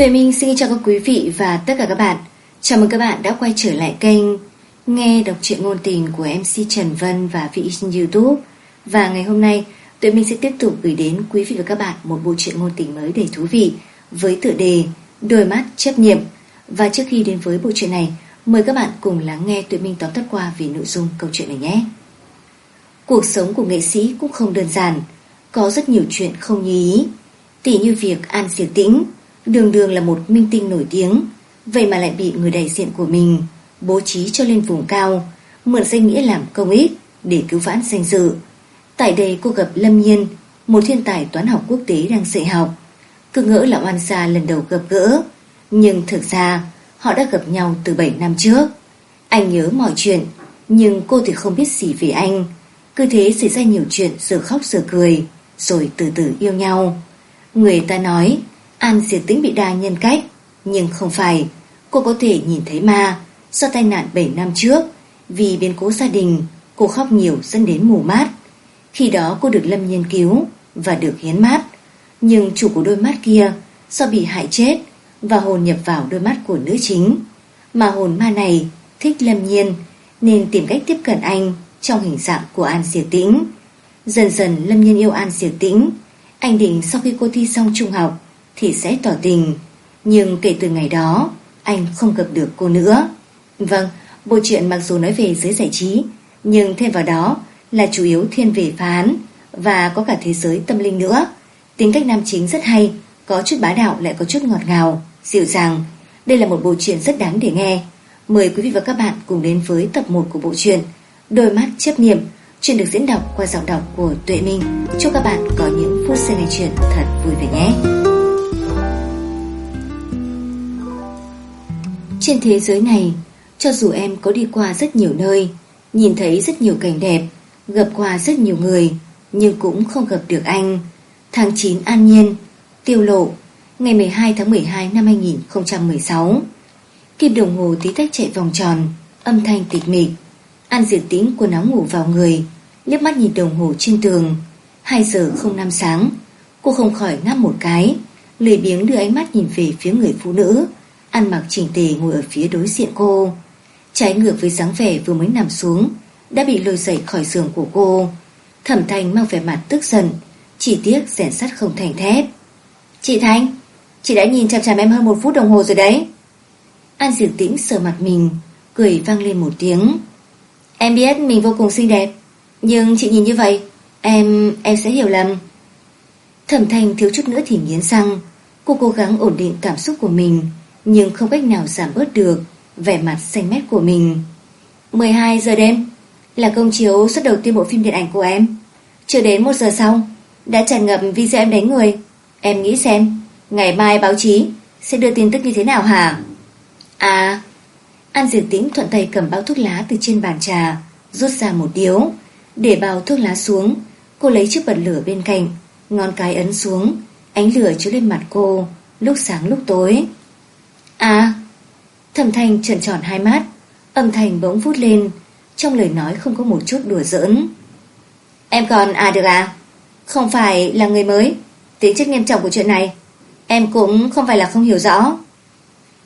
Tuệ Minh xin chào các quý vị và tất cả các bạn. Chào mừng các bạn đã quay trở lại kênh Nghe đọc truyện ngôn tình của MC Trần Vân và vị trên Youtube. Và ngày hôm nay, Tuệ Minh sẽ tiếp tục gửi đến quý vị và các bạn một bộ truyện ngôn tình mới đầy thú vị với tựa đề Đôi mắt chấp niệm. Và trước khi đến với bộ truyện này, mời các bạn cùng lắng nghe Tuệ Minh tóm tắt qua về nội dung câu chuyện này nhé. Cuộc sống của nghệ sĩ cũng không đơn giản, có rất nhiều chuyện không như ý. tỉ như việc An Diệp Tĩnh Đường đường là một minh tinh nổi tiếng, Vậy mà lại bị người đại diện của mình Bố trí cho lên vùng cao, Mượn danh nghĩa làm công ích Để cứu vãn danh dự. Tại đây cô gặp Lâm Nhiên, Một thiên tài toán học quốc tế đang dạy học. Cứ ngỡ là oan gia lần đầu gặp gỡ, Nhưng thực ra Họ đã gặp nhau từ 7 năm trước. Anh nhớ mọi chuyện, Nhưng cô thì không biết gì về anh. Cứ thế xảy ra nhiều chuyện, giờ khóc giờ cười, Rồi từ từ yêu nhau. Người ta nói An diệt tĩnh bị đa nhân cách, Nhưng không phải. Cô có thể nhìn thấy ma, Do tai nạn 7 năm trước. Vì biến cố gia đình, Cô khóc nhiều dẫn đến mù mát Khi đó cô được Lâm Nhiên cứu Và được hiến mát Nhưng chủ của đôi mắt kia Do bị hại chết Và hồn nhập vào đôi mắt của nữ chính. Mà hồn ma này thích Lâm Nhiên, Nên tìm cách tiếp cận anh Trong hình dạng của An Diệt Tĩnh. Dần dần Lâm Nhiên yêu An Diệt Tĩnh. Anh định sau khi cô thi xong trung học thì sẽ tỏ tình. Nhưng kể từ ngày đó, anh không gặp được cô nữa. Vâng, bộ truyện mặc dù nói về giới giải trí, nhưng thêm vào đó là chủ yếu thiên về phán và có cả thế giới tâm linh nữa. Tính cách nam chính rất hay, có chút bá đạo lại có chút ngọt ngào, dịu dàng. Đây là một bộ truyện rất đáng để nghe. Mời quý vị và các bạn cùng đến với tập 1 của bộ truyện Đôi mắt chấp niệm. Chuyện được diễn đọc qua giọng đọc của Tuệ Minh. Chúc các bạn có những phút xem nghe chuyện thật vui vẻ nhé. Trên thế giới này, cho dù em có đi qua rất nhiều nơi, nhìn thấy rất nhiều cảnh đẹp, gặp qua rất nhiều người, nhưng cũng không gặp được anh. Tháng 9 An Nhiên, Tiêu Lộ, ngày 12 tháng 12 năm 2016. Kim đồng hồ tí tách chạy vòng tròn, âm thanh tịch mịch. An diệt tĩnh quần áo ngủ vào người, liếc mắt nhìn đồng hồ trên tường. 2 giờ không năm sáng, cô không khỏi ngáp một cái, lười biếng đưa ánh mắt nhìn về phía người phụ nữ ăn mặc chỉnh tề ngồi ở phía đối diện cô. Trái ngược với dáng vẻ vừa mới nằm xuống, đã bị lôi dậy khỏi giường của cô. Thẩm Thanh mang vẻ mặt tức giận, chỉ tiếc rèn sắt không thành thép. Chị Thanh, chị đã nhìn chằm chằm em hơn một phút đồng hồ rồi đấy. An Diệp Tĩnh sờ mặt mình, cười vang lên một tiếng. Em biết mình vô cùng xinh đẹp, nhưng chị nhìn như vậy, em, em sẽ hiểu lầm. Thẩm Thanh thiếu chút nữa thì nghiến răng, cô cố gắng ổn định cảm xúc của mình, nhưng không cách nào giảm bớt được vẻ mặt xanh mét của mình. 12 giờ đêm là công chiếu suất đầu tiên bộ phim điện ảnh của em. Chưa đến một giờ sau, đã tràn ngập video em đánh người. Em nghĩ xem, ngày mai báo chí sẽ đưa tin tức như thế nào hả? À, An Diệp Tĩnh thuận tay cầm bao thuốc lá từ trên bàn trà, rút ra một điếu, để bao thuốc lá xuống. Cô lấy chiếc bật lửa bên cạnh, ngón cái ấn xuống, ánh lửa chiếu lên mặt cô, lúc sáng lúc tối. À Thẩm thanh trần tròn hai mắt, Âm thanh bỗng vút lên, Trong lời nói không có một chút đùa giỡn. Em còn à được à? Không phải là người mới. Tính chất nghiêm trọng của chuyện này, Em cũng không phải là không hiểu rõ.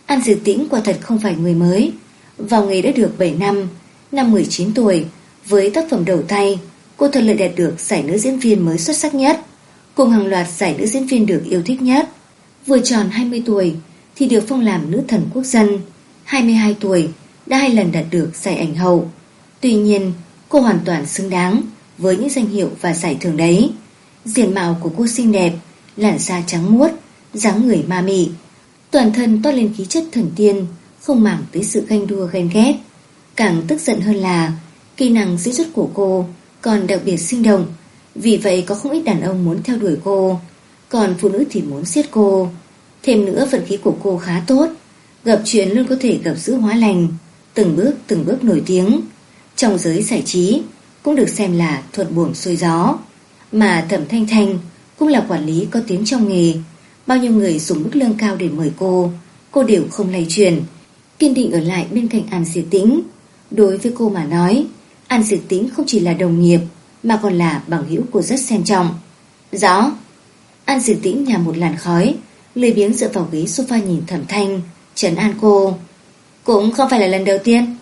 An dự Tĩnh quả thật không phải người mới, Vào nghề đã được 7 năm Năm 19 tuổi, Với tác phẩm đầu tay, Cô thuận lợi đạt được giải nữ diễn viên mới xuất sắc nhất, Cùng hàng loạt giải nữ diễn viên được yêu thích nhất. Vừa tròn 20 tuổi thì được phong làm nữ thần quốc dân. 22 tuổi, đã hai lần đạt được giải ảnh hậu. Tuy nhiên, cô hoàn toàn xứng đáng với những danh hiệu và giải thưởng đấy. Diện mạo của cô xinh đẹp, làn da trắng muốt, dáng người ma mị. Toàn thân toát lên khí chất thần tiên, không mảng tới sự ganh đua ghen ghét. Càng tức giận hơn là kỹ năng diễn xuất của cô còn đặc biệt sinh động. Vì vậy có không ít đàn ông muốn theo đuổi cô, còn phụ nữ thì muốn giết cô. Thêm nữa, vận khí của cô khá tốt. Gặp chuyện luôn có thể gặp giữ hóa lành. Từng bước từng bước nổi tiếng. Trong giới giải trí, Cũng được xem là thuận buồm xuôi gió. Mà Thẩm Thanh Thanh Cũng là quản lý có tiếng trong nghề. Bao nhiêu người dùng mức lương cao để mời cô Cô đều không lay truyền Kiên định ở lại bên cạnh An diệt Tĩnh. Đối với cô mà nói, An diệt Tĩnh không chỉ là đồng nghiệp, Mà còn là bằng hữu của rất xem trọng. Rõ, An diệt Tĩnh nhà một làn khói. Lười biếng dựa vào ghế sofa nhìn thẩm thanh, Trấn an cô. Cũng không phải là lần đầu tiên.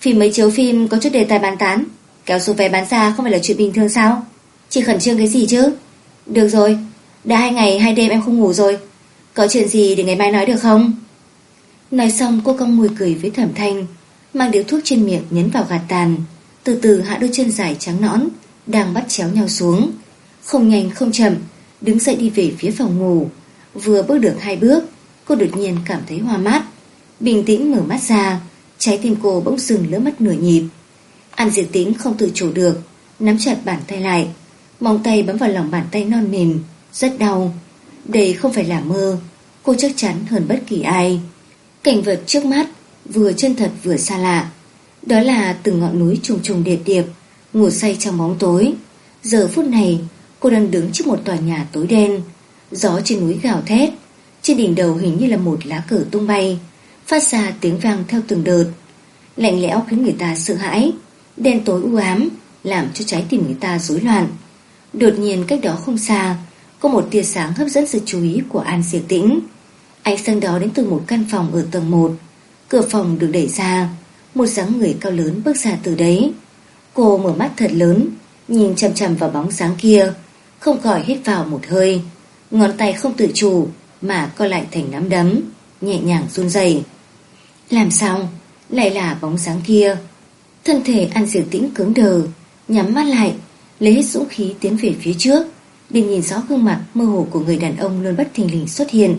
Phim mấy chiếu phim có chút đề tài bàn tán. Kéo số vé bán ra không phải là chuyện bình thường sao? Chị khẩn trương cái gì chứ? Được rồi, Đã hai ngày, hai đêm em không ngủ rồi. Có chuyện gì để ngày mai nói được không? Nói xong, cô cong môi cười với thẩm thanh, Mang điếu thuốc trên miệng nhấn vào gạt tàn. Từ từ hạ đôi chân dài trắng nõn, Đang bắt chéo nhau xuống. Không nhanh, không chậm, Đứng dậy đi về phía phòng ngủ. Vừa bước được hai bước, Cô đột nhiên cảm thấy hoa mát. Bình tĩnh mở mắt ra, Trái tim cô bỗng dừng lỡ mất nửa nhịp. An diệt tĩnh không tự chủ được, Nắm chặt bàn tay lại. Móng tay bấm vào lòng bàn tay non mềm, Rất đau. Đây không phải là mơ, Cô chắc chắn hơn bất kỳ ai. Cảnh vật trước mắt, Vừa chân thật vừa xa lạ. Đó là từng ngọn núi trùng trùng điệp điệp, Ngủ say trong bóng tối. Giờ phút này, cô đang đứng trước một tòa nhà tối đen Gió trên núi gào thét. Trên đỉnh đầu hình như là một lá cờ tung bay, Phát ra tiếng vang theo từng đợt. Lạnh lẽo khiến người ta sợ hãi. Đen tối u ám Làm cho trái tim người ta rối loạn. Đột nhiên cách đó không xa, Có một tia sáng hấp dẫn sự chú ý của An Diệp Tĩnh. Ánh sáng đó đến từ một căn phòng ở tầng 1 Cửa phòng được đẩy ra. Một dáng người cao lớn bước ra từ đấy. Cô mở mắt thật lớn, Nhìn chầm chầm vào bóng sáng kia, Không khỏi hít vào một hơi. Ngón tay không tự chủ, Mà co lại thành nắm đấm, Nhẹ nhàng run rẩy. Làm sao? Lại là bóng sáng kia. Thân thể An Diệu Tĩnh cứng đờ, Nhắm mắt lại, Lấy hết dũng khí tiến về phía trước, Để nhìn rõ gương mặt mơ hồ của người đàn ông Luôn bất thình lình xuất hiện.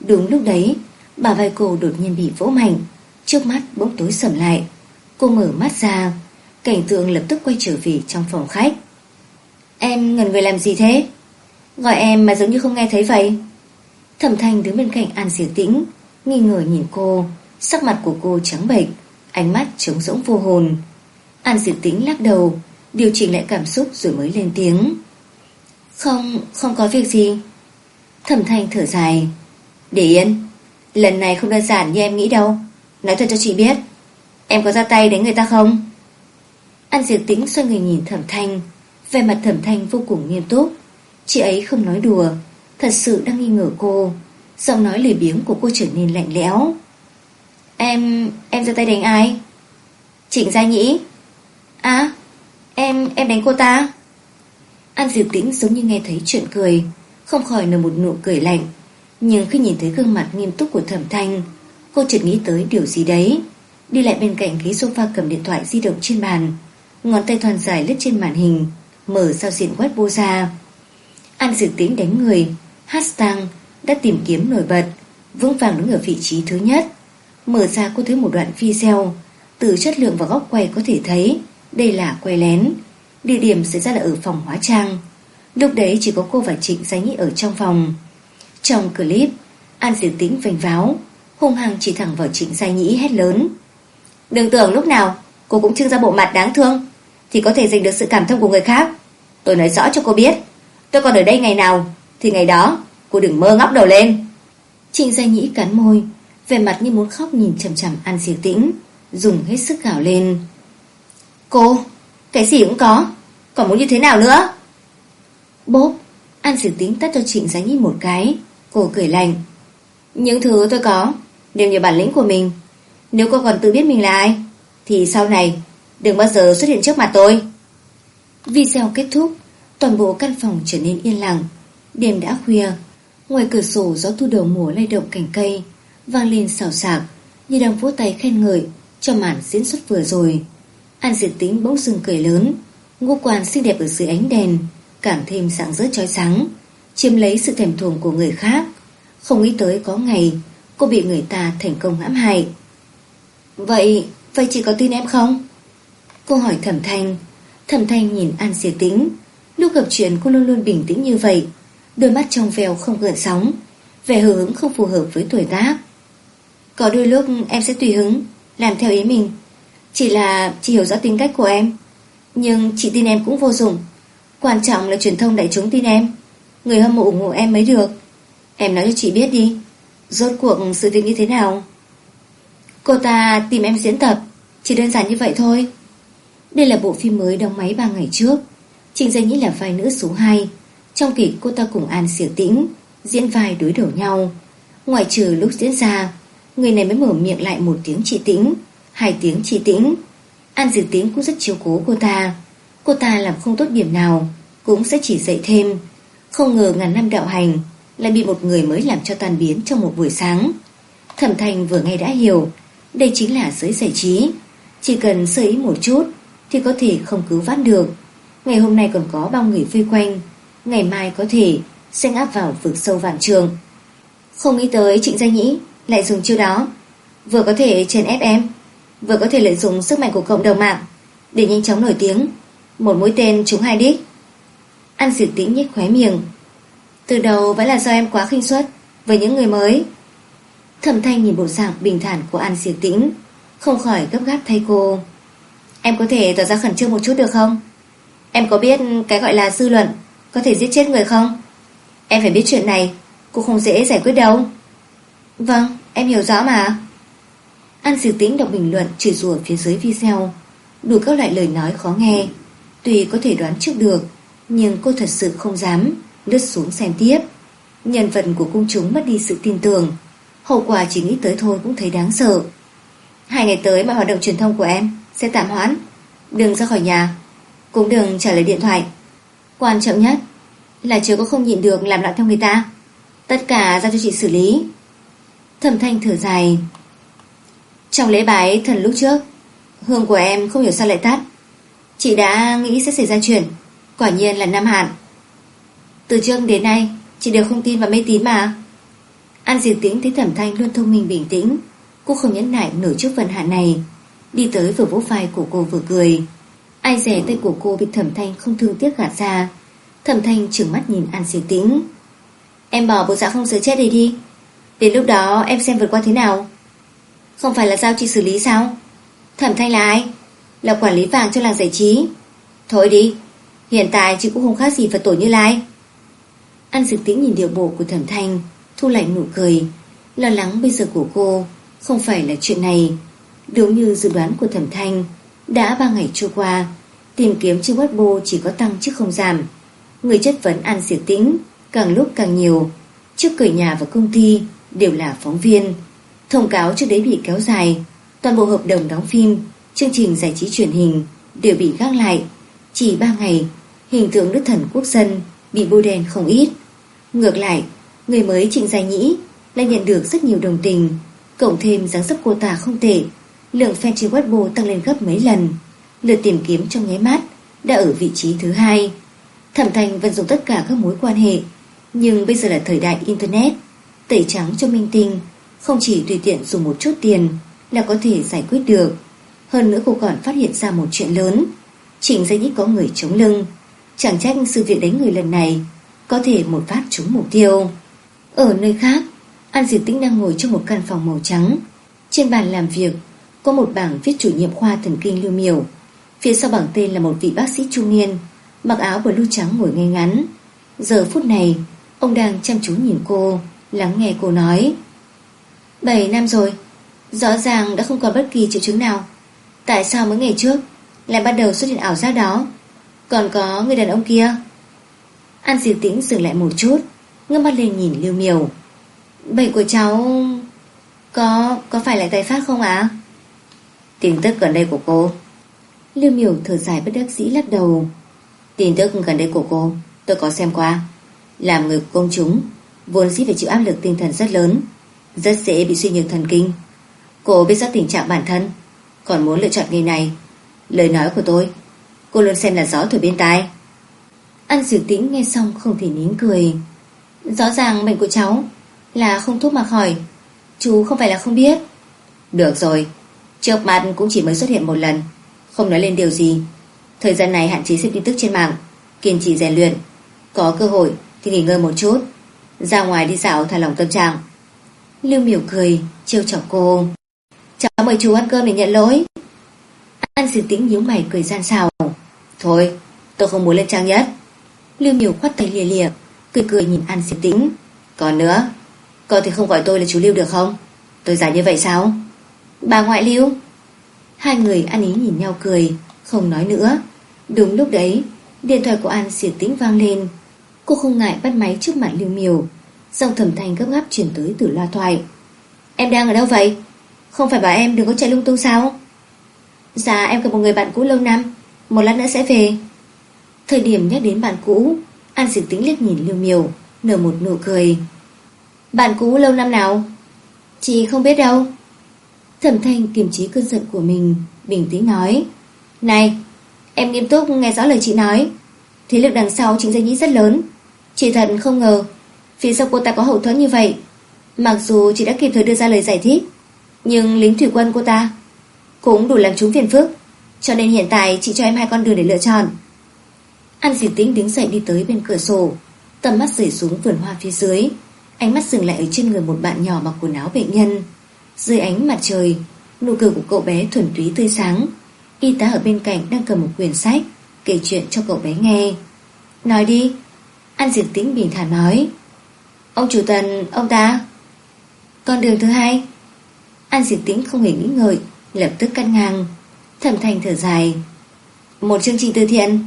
Đúng lúc đấy, Bà vai cô đột nhiên bị vỗ mạnh, Trước mắt bỗng tối sầm lại. Cô mở mắt ra, Cảnh tượng lập tức quay trở về trong phòng khách. Em ngần người làm gì thế? Gọi em mà giống như không nghe thấy vậy. Thẩm thanh đứng bên cạnh An Diệu Tĩnh Nghi ngờ nhìn cô. Sắc mặt của cô trắng bệch Ánh mắt trống rỗng vô hồn. An Diệu Tĩnh lắc đầu Điều chỉnh lại cảm xúc rồi mới lên tiếng. Không, không có việc gì. Thẩm thanh thở dài. Để yên Lần này không đơn giản như em nghĩ đâu. Nói thật cho chị biết Em có ra tay đánh người ta không? An Diệu Tĩnh xoay người nhìn thẩm thanh. Về mặt thẩm thanh vô cùng nghiêm túc. Chị ấy không nói đùa, Thật sự đang nghi ngờ cô. Giọng nói lười biếng của cô trở nên lạnh lẽo. Em... em ra tay đánh ai? Trịnh Gia Nhĩ. À Em... em đánh cô ta. An Diệp Tĩnh giống như nghe thấy chuyện cười, Không khỏi nở một nụ cười lạnh. Nhưng khi nhìn thấy gương mặt nghiêm túc của thẩm thanh, Cô chợt nghĩ tới điều gì đấy. Đi lại bên cạnh ghế sofa cầm điện thoại di động trên bàn, Ngón tay toàn dài lướt trên màn hình, Mở giao diện web ra An dự Tĩnh đánh người Hashtag đã tìm kiếm nổi bật, Vững vàng đứng ở vị trí thứ nhất. Mở ra cô thấy một đoạn video, Từ chất lượng và góc quay có thể thấy, Đây là quay lén. Địa điểm xảy ra là ở phòng hóa trang. Lúc đấy chỉ có cô và Trịnh Giấy Nhĩ ở trong phòng. Trong clip, An Diệp Tĩnh vành váo, Hung hăng chỉ thẳng vào Trịnh Giai Nhĩ hét lớn. Đừng tưởng lúc nào Cô cũng trưng ra bộ mặt đáng thương, Thì có thể giành được sự cảm thông của người khác. Tôi nói rõ cho cô biết. Tôi còn ở đây ngày nào Thì ngày đó cô đừng mơ ngóc đầu lên. Trịnh Giai Nhĩ cắn môi Về mặt như muốn khóc nhìn chầm chầm An Diệp Tĩnh Dùng hết sức gào lên. Cô Cái gì cũng có Còn muốn như thế nào nữa? Bốp An Diệp Tĩnh tắt cho Trịnh Giai Nhĩ một cái Cô cười lạnh. Những thứ tôi có Đều nhờ bản lĩnh của mình. Nếu cô còn tự biết mình là ai Thì sau này đừng bao giờ xuất hiện trước mặt tôi. Video kết thúc Toàn bộ căn phòng trở nên yên lặng. Đêm đã khuya, Ngoài cửa sổ gió thu đầu mùa lay động cành cây, Vang lên xào xạc Như đang vỗ tay khen ngợi Cho màn diễn xuất vừa rồi. An diệt tính bỗng dưng cười lớn, Ngũ quan xinh đẹp ở dưới ánh đèn, Càng thêm sáng rỡ trói sáng, Chiếm lấy sự thèm thuồng của người khác. Không nghĩ tới có ngày, Cô bị người ta thành công hãm hại. Vậy Vậy chị có tin em không? Cô hỏi thẩm thanh. Thẩm thanh nhìn An diệt tính Lúc gặp chuyện cô luôn luôn bình tĩnh như vậy, Đôi mắt trong veo không gợn sóng, Vẻ hờ hứng không phù hợp với tuổi tác. Có đôi lúc em sẽ tùy hứng, Làm theo ý mình, Chỉ là chị hiểu rõ tính cách của em, Nhưng chị tin em cũng vô dụng. Quan trọng là truyền thông đại chúng tin em, Người hâm mộ ủng hộ em mới được. Em nói cho chị biết đi, Rốt cuộc sự việc như thế nào? Cô ta tìm em diễn tập, Chỉ đơn giản như vậy thôi. Đây là bộ phim mới đóng máy 3 ngày trước. Trình Danh Nhĩ là vai nữ số 2 Trong kịch, cô ta cùng An Siểu Tĩnh Diễn vai đối đầu nhau. Ngoài trừ lúc diễn ra, Người này mới mở miệng lại một tiếng chị tĩnh, Hai tiếng chị tĩnh. An diệu Tĩnh cũng rất chiếu cố cô ta. Cô ta làm không tốt điểm nào, Cũng sẽ chỉ dạy thêm. Không ngờ ngàn năm đạo hành Lại bị một người mới làm cho tan biến trong một buổi sáng. Thẩm Thành vừa nghe đã hiểu, Đây chính là giới giải trí. Chỉ cần sơ ý một chút Thì có thể không cứu vãn được. Ngày hôm nay còn có bao người vây quanh. Ngày mai có thể xanh áp vào vực sâu vạn trường. Không nghĩ tới trịnh gia nhĩ Lại dùng chiêu đó. Vừa có thể trên ép em, Vừa có thể lợi dụng sức mạnh của cộng đồng mạng Để nhanh chóng nổi tiếng. Một mũi tên trúng hai đích. Ăn diệt tĩnh nhếch khóe miệng. Từ đầu vẫn là do em quá khinh suất Với những người mới. Thẩm thanh nhìn bộ dạng bình thản của An diệt tĩnh, Không khỏi gấp gáp thay cô. Em có thể tỏ ra khẩn trương một chút được không? Em có biết cái gọi là dư luận Có thể giết chết người không? Em phải biết chuyện này cũng không dễ giải quyết đâu. Vâng em hiểu rõ mà. An Diệp Tĩnh đọc bình luận chửi rủa phía dưới video. Đủ các loại lời nói khó nghe. Tuy có thể đoán trước được, Nhưng cô thật sự không dám Lướt xuống xem tiếp. Nhân vật của công chúng mất đi sự tin tưởng. Hậu quả chỉ nghĩ tới thôi cũng thấy đáng sợ. Hai ngày tới mọi hoạt động truyền thông của em Sẽ tạm hoãn. Đừng ra khỏi nhà. Cũng đừng trả lời điện thoại. Quan trọng nhất là chưa có không nhịn được làm loạn theo người ta. Tất cả giao cho chị xử lý. Thẩm thanh thở dài. Trong lễ bái thần lúc trước, Hương của em không hiểu sao lại tắt. Chị đã nghĩ sẽ xảy ra chuyện, Quả nhiên là Nam Hạn. Từ trước đến nay, Chị đều không tin và mê tín mà. An diệt Tĩnh thấy Thẩm Thanh luôn thông minh bình tĩnh Cô không nhẫn nại nổi trước phần hạn này, Đi tới vừa vỗ vai của cô vừa cười. Ai rẻ tay của cô bị Thẩm Thanh không thương tiếc gạt ra. Thẩm Thanh trừng mắt nhìn An Diệp Tĩnh. Em bỏ bộ dạng không sợ chết đi đi. Đến lúc đó em xem vượt qua thế nào. Không phải là giao chị xử lý sao? Thẩm Thanh là ai? Là quản lý vàng cho làng giải trí. Thôi đi, Hiện tại chị cũng không khác gì Phật tổ như lai. An Diệp Tĩnh nhìn điệu bộ của Thẩm Thanh, Thu lại nụ cười. Lo lắng bây giờ của cô Không phải là chuyện này. Đúng như dự đoán của Thẩm Thanh đã ba ngày trôi qua, Tìm kiếm trên Bô chỉ có tăng chứ không giảm. Người chất vấn An Siêu Tĩnh Càng lúc càng nhiều. Trước cửa nhà và công ty đều là phóng viên. Thông cáo trước đấy bị kéo dài, Toàn bộ hợp đồng đóng phim, Chương trình giải trí truyền hình Đều bị gác lại. Chỉ 3 ngày, Hình tượng đức thần quốc dân Bị bôi đen không ít. Ngược lại, Người mới Trịnh Gia Nhĩ Lại nhận được rất nhiều đồng tình, Cộng thêm dáng dấp cô ta không tệ. Lượng fan trên Weibo tăng lên gấp mấy lần. Lượt tìm kiếm trong nháy mắt Đã ở vị trí thứ hai. Thẩm Thành vẫn dùng tất cả các mối quan hệ. Nhưng bây giờ là thời đại Internet. Tẩy trắng cho minh tinh Không chỉ tùy tiện dùng một chút tiền Là có thể giải quyết được. Hơn nữa cô còn phát hiện ra một chuyện lớn. Trịnh Gia Nhĩ có người chống lưng. Chẳng trách sự việc đánh người lần này Có thể một phát trúng mục tiêu. Ở nơi khác, An Diệp Tĩnh đang ngồi trong một căn phòng màu trắng. Trên bàn làm việc có một bảng viết chủ nhiệm khoa thần kinh lưu miểu Phía sau bảng tên là một vị bác sĩ trung niên, Mặc áo blue trắng ngồi ngay ngắn. Giờ phút này, Ông đang chăm chú nhìn cô, Lắng nghe cô nói. 7 năm rồi, Rõ ràng đã không còn bất kỳ triệu chứng nào. Tại sao mấy ngày trước Lại bắt đầu xuất hiện ảo giác đó? Còn có người đàn ông kia. An diệt tĩnh dừng lại một chút Ngâm mắt lên nhìn Lưu miều Bệnh của cháu Có có phải lại tái phát không ạ? Tin tức gần đây của cô. Lưu Miểu thở dài bất đắc dĩ lắc đầu. Tin tức gần đây của cô Tôi có xem qua. Làm người công chúng Vốn dĩ phải chịu áp lực tinh thần rất lớn Rất dễ bị suy nhược thần kinh. Cô biết rõ tình trạng bản thân Còn muốn lựa chọn nghề này. Lời nói của tôi Cô luôn xem là gió thổi bên tai. Ăn dược tĩnh nghe xong không thể nín cười. Rõ ràng bệnh của cháu Là không thuốc mà khỏi Chú không phải là không biết. Được rồi Trước mặt cũng chỉ mới xuất hiện một lần. Không nói lên điều gì. Thời gian này hạn chế xem tin tức trên mạng. Kiên trì rèn luyện. Có cơ hội thì nghỉ ngơi một chút. Ra ngoài đi dạo thả lòng tâm trạng. Lưu miểu cười, trêu chọc cô. Cháu mời chú ăn cơm để nhận lỗi. An sự tĩnh nhíu mày cười gian xào Thôi, tôi không muốn lên trang nhất. Lưu miểu khoát tay lìa lìa Cười cười nhìn An sự tĩnh. Còn nữa, Cô thì không gọi tôi là chú Lưu được không? Tôi giả như vậy sao? Bà ngoại Lưu Hai người ăn ý nhìn nhau cười, Không nói nữa. Đúng lúc đấy, Điện thoại của An xỉa tĩnh vang lên. Cô không ngại bắt máy trước mặt Lưu Miều Dòng thẩm thanh gấp gáp chuyển tới từ loa thoại. Em đang ở đâu vậy? Không phải bảo em đừng có chạy lung tung sao? Dạ em gặp một người bạn cũ lâu năm. Một lát nữa sẽ về. Thời điểm nhắc đến bạn cũ, An diệt tĩnh liếc nhìn Lưu Miều Nở một nụ cười. Bạn cũ lâu năm nào? Chị không biết đâu. Thẩm thanh kiềm chế cơn giận của mình, Bình tĩnh nói, Này, em nghiêm túc nghe rõ lời chị nói. Thế lực đằng sau chính danh nghĩ rất lớn. Chị thật không ngờ, Phía sau cô ta có hậu thuẫn như vậy. Mặc dù chị đã kịp thời đưa ra lời giải thích, Nhưng lính thủy quân cô ta Cũng đủ làm chúng phiền phức, Cho nên hiện tại chị cho em hai con đường để lựa chọn. An diệt tĩnh đứng dậy đi tới bên cửa sổ, Tầm mắt rời xuống vườn hoa phía dưới, Ánh mắt dừng lại ở trên người một bạn nhỏ mặc quần áo bệnh nhân. Dưới ánh mặt trời Nụ cười của cậu bé thuần túy tươi sáng. Y tá ở bên cạnh đang cầm một quyển sách Kể chuyện cho cậu bé nghe. Nói đi An diệt tĩnh bình thản nói. Ông chủ tần, ông ta. Con đường thứ hai. An diệt tĩnh không hề nghĩ ngợi Lập tức cắt ngang. Thẩm thành thở dài. Một chương trình từ thiện.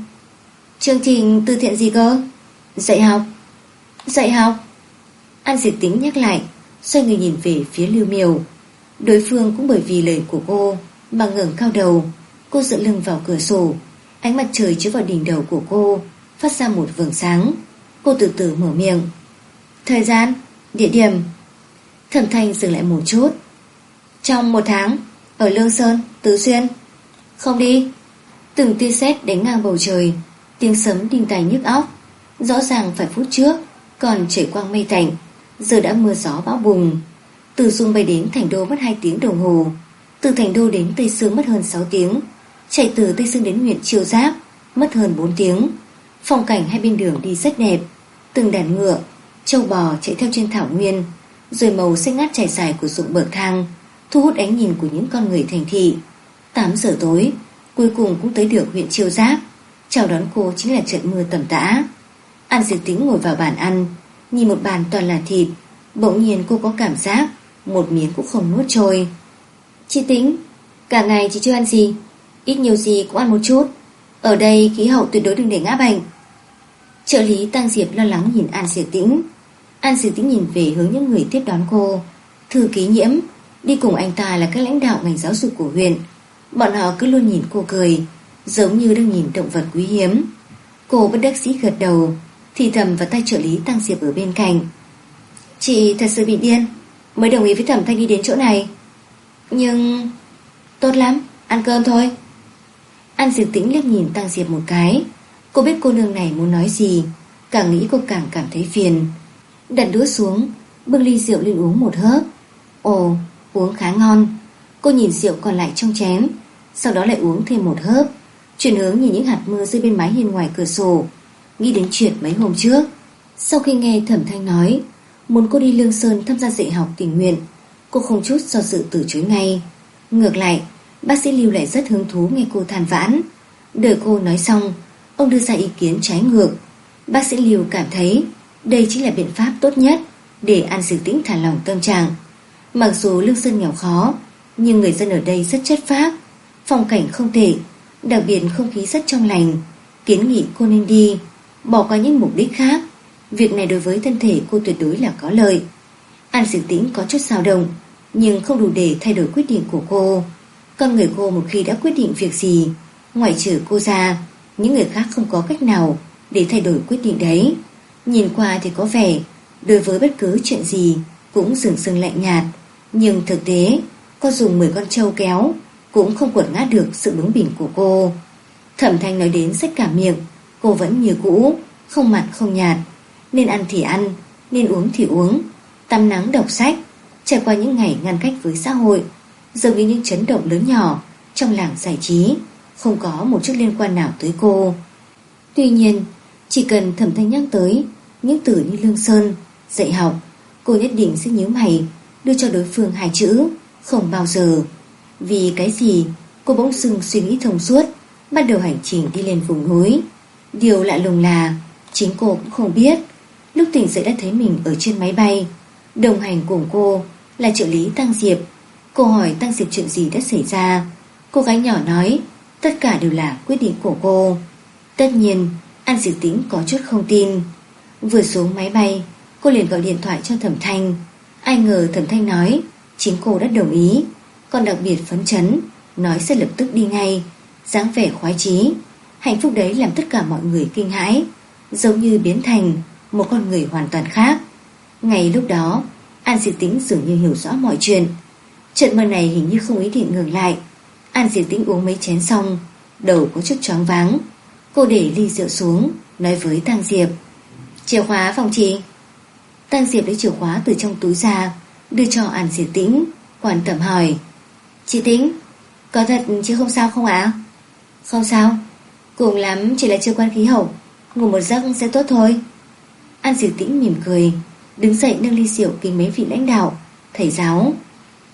Chương trình từ thiện gì cơ? Dạy học. Dạy học. An diệt tĩnh nhắc lại Xoay người nhìn về phía lưu miều Đối phương cũng bởi vì lời của cô Mà ngẩng cao đầu Cô dựa lưng vào cửa sổ. Ánh mặt trời chiếu vào đỉnh đầu của cô Phát ra một vầng sáng. Cô từ từ mở miệng. Thời gian, địa điểm. Thẩm thanh dừng lại một chút. Trong một tháng Ở Lương Sơn, Tứ Xuyên. Không đi. Từng tia sét đánh ngang bầu trời Tiếng sấm đinh tài nhức óc. Rõ ràng phải phút trước Còn trời quang mây tạnh Giờ đã mưa gió bão bùng. Từ Dung bay đến Thành Đô mất 2 tiếng đồng hồ. Từ Thành Đô đến Tây Sương mất hơn 6 tiếng. Chạy từ Tây Sương đến huyện Triều Giáp Mất hơn 4 tiếng. Phong cảnh hai bên đường đi rất đẹp. Từng đàn ngựa, châu bò chạy theo trên thảo nguyên Rồi màu xanh ngát trải dài của ruộng bậc thang Thu hút ánh nhìn của những con người thành thị. 8 giờ tối Cuối cùng cũng tới được huyện Triều Giáp Chào đón cô chính là trận mưa tầm tã. An diệt tính ngồi vào bàn ăn Nhìn một bàn toàn là thịt. Bỗng nhiên cô có cảm giác một miếng cũng không nuốt trôi. Chị tính Cả ngày chị chưa ăn gì. Ít nhiều gì cũng ăn một chút. Ở đây khí hậu tuyệt đối đừng để ngã bệnh. Trợ lý Tăng Diệp lo lắng nhìn An Diệp Tĩnh. An Diệp Tĩnh nhìn về hướng những người tiếp đón cô. Thư ký nhiễm, Đi cùng anh ta là các lãnh đạo ngành giáo dục của huyện. Bọn họ cứ luôn nhìn cô cười, Giống như đang nhìn động vật quý hiếm. Cô bất đắc dĩ gật đầu, Thì thầm vào tay trợ lý Tăng Diệp ở bên cạnh. Chị thật sự bị điên. Mới đồng ý với thẩm thanh đi đến chỗ này. Nhưng Tốt lắm, ăn cơm thôi. An Diệp tĩnh liếc nhìn Tăng Diệp một cái. Cô biết cô nương này muốn nói gì Càng nghĩ cô càng cảm thấy phiền. Đặt đũa xuống Bưng ly rượu lên uống một hớp. Ồ, uống khá ngon. Cô nhìn rượu còn lại trong chén Sau đó lại uống thêm một hớp. Chuyển hướng nhìn những hạt mưa rơi bên mái hiên ngoài cửa sổ. Nghĩ đến chuyện mấy hôm trước Sau khi nghe Thẩm Thanh nói Muốn cô đi Lương Sơn tham gia dạy học tình nguyện, Cô không chút do dự từ chối ngay. Ngược lại, Bác sĩ Lưu lại rất hứng thú nghe cô than vãn. Đợi cô nói xong, Ông đưa ra ý kiến trái ngược. Bác sĩ Lưu cảm thấy Đây chính là biện pháp tốt nhất Để An Dược Tĩnh thả lòng tâm trạng. Mặc dù Lương Sơn nghèo khó, Nhưng người dân ở đây rất chất phác, Phong cảnh không tệ, Đặc biệt không khí rất trong lành. Kiến nghị cô nên đi, Bỏ qua những mục đích khác. Việc này đối với thân thể cô tuyệt đối là có lợi An Dược Tĩnh có chút dao động Nhưng không đủ để thay đổi quyết định của cô Con người cô một khi đã quyết định việc gì Ngoại trừ cô ra Những người khác không có cách nào Để thay đổi quyết định đấy Nhìn qua thì có vẻ Đối với bất cứ chuyện gì Cũng sừng sừng lạnh nhạt Nhưng thực tế Cô dùng 10 con trâu kéo cũng không quật ngã được sự bướng bỉnh của cô. Thẩm thanh nói đến sách cả miệng, cô vẫn như cũ, không mặn không nhạt. Nên ăn thì ăn, nên uống thì uống, tắm nắng đọc sách, trải qua những ngày ngăn cách với xã hội, giống như những chấn động lớn nhỏ trong làng giải trí, không có một chút liên quan nào tới cô. Tuy nhiên, chỉ cần thẩm thanh nhắc tới những từ như Lương Sơn, dạy học, cô nhất định sẽ nhớ mày đưa cho đối phương hai chữ, không bao giờ. Vì cái gì cô bỗng dưng suy nghĩ thông suốt Bắt đầu hành trình đi lên vùng núi Điều lạ lùng là Chính cô cũng không biết Lúc tỉnh dậy đã thấy mình ở trên máy bay. Đồng hành cùng cô Là trợ lý Tăng Diệp. Cô hỏi Tăng Diệp chuyện gì đã xảy ra. Cô gái nhỏ nói, Tất cả đều là quyết định của cô. Tất nhiên, An Diệp Tĩnh có chút không tin. Vừa xuống máy bay, Cô liền gọi điện thoại cho Thẩm Thanh. Ai ngờ Thẩm Thanh nói, Chính cô đã đồng ý. Còn đặc biệt phấn chấn, Nói sẽ lập tức đi ngay. Dáng vẻ khoái chí. Hạnh phúc đấy làm tất cả mọi người kinh hãi. Giống như biến thành một con người hoàn toàn khác. Ngày lúc đó, An Diệp Tĩnh dường như hiểu rõ mọi chuyện. Trận mơ này hình như không ý định ngừng lại. An Diệp Tĩnh uống mấy chén xong, Đầu có chút choáng váng. Cô để ly rượu xuống, Nói với Tăng Diệp. Chìa khóa phòng chị. Tăng Diệp lấy chìa khóa từ trong túi ra, Đưa cho An Diệp Tĩnh, Quan tâm hỏi. Chị Tĩnh, Có thật chứ không sao không ạ? Không sao, Cùng lắm, chỉ là chưa quan khí hậu. Ngủ một giấc sẽ tốt thôi. An Diệu Tĩnh mỉm cười, Đứng dậy nâng ly rượu kính mấy vị lãnh đạo, Thầy giáo.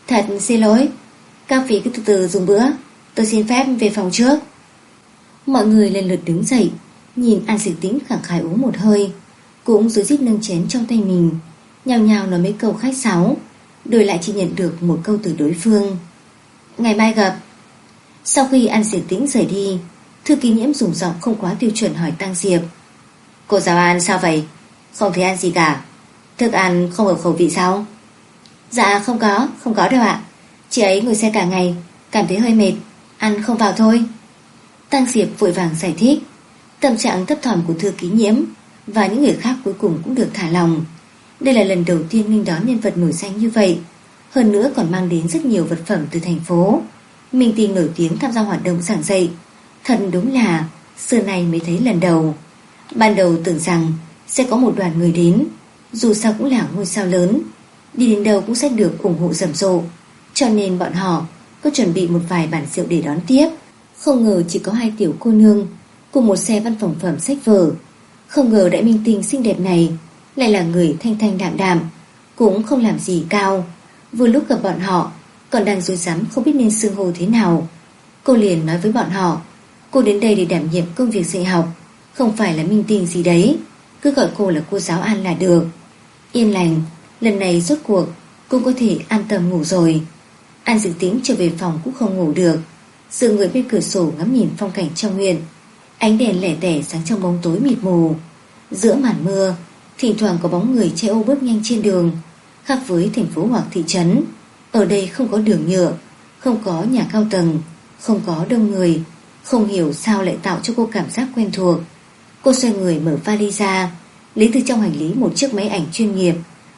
Thật xin lỗi, Các vị cứ từ từ dùng bữa, Tôi xin phép về phòng trước. Mọi người lần lượt đứng dậy, Nhìn An Diệu Tĩnh khẳng khái uống một hơi, Cũng rối rít nâng chén trong tay mình, Nhào nhào nói mấy câu khách sáo Đổi lại chỉ nhận được một câu từ đối phương. Ngày mai gặp. Sau khi An Diệp Tĩnh rời đi, Thư ký nhiễm dùng giọng không quá tiêu chuẩn hỏi Tăng Diệp. Cô giáo An sao vậy? Không thấy ăn gì cả, Thức ăn không hợp khẩu vị sao? Dạ không có Không có đâu ạ. Chị ấy ngồi xe cả ngày, Cảm thấy hơi mệt, Ăn không vào thôi. Tăng Diệp vội vàng giải thích. Tâm trạng thấp thỏm của thư ký nhiễm Và những người khác cuối cùng cũng được thả lòng. Đây là lần đầu tiên Minh đón nhân vật nổi danh như vậy, Hơn nữa còn mang đến rất nhiều vật phẩm từ thành phố. Minh Tinh nổi tiếng tham gia hoạt động giảng dạy, Thật đúng là Xưa nay mới thấy lần đầu. Ban đầu tưởng rằng sẽ có một đoàn người đến. Dù sao cũng là ngôi sao lớn, Đi đến đâu cũng sẽ được ủng hộ rầm rộ. Cho nên bọn họ Có chuẩn bị một vài bản rượu để đón tiếp. Không ngờ chỉ có hai tiểu cô nương Cùng một xe văn phòng phẩm sách vở. Không ngờ đại minh tinh xinh đẹp này Lại là người thanh thanh đạm đạm, Cũng không làm gì cao. Vừa lúc gặp bọn họ, Còn đang dối rắm không biết nên xưng hô thế nào. Cô liền nói với bọn họ, Cô đến đây để đảm nhiệm công việc dạy học, Không phải là minh tinh gì đấy. Cứ gọi cô là cô giáo An là được. Yên lành, Lần này rốt cuộc, Cô có thể an tâm ngủ rồi. An dự tính trở về phòng cũng không ngủ được. Dựa người bên cửa sổ ngắm nhìn phong cảnh trong nguyện Ánh đèn lẻ tẻ sáng trong bóng tối mịt mù. Giữa màn mưa, Thỉnh thoảng có bóng người che ô bước nhanh trên đường, Khác với thành phố hoặc thị trấn. Ở đây không có đường nhựa, Không có nhà cao tầng, Không có đông người, Không hiểu sao lại tạo cho cô cảm giác quen thuộc. Cô xoay người mở vali ra, Lấy từ trong hành lý một chiếc máy ảnh chuyên nghiệp,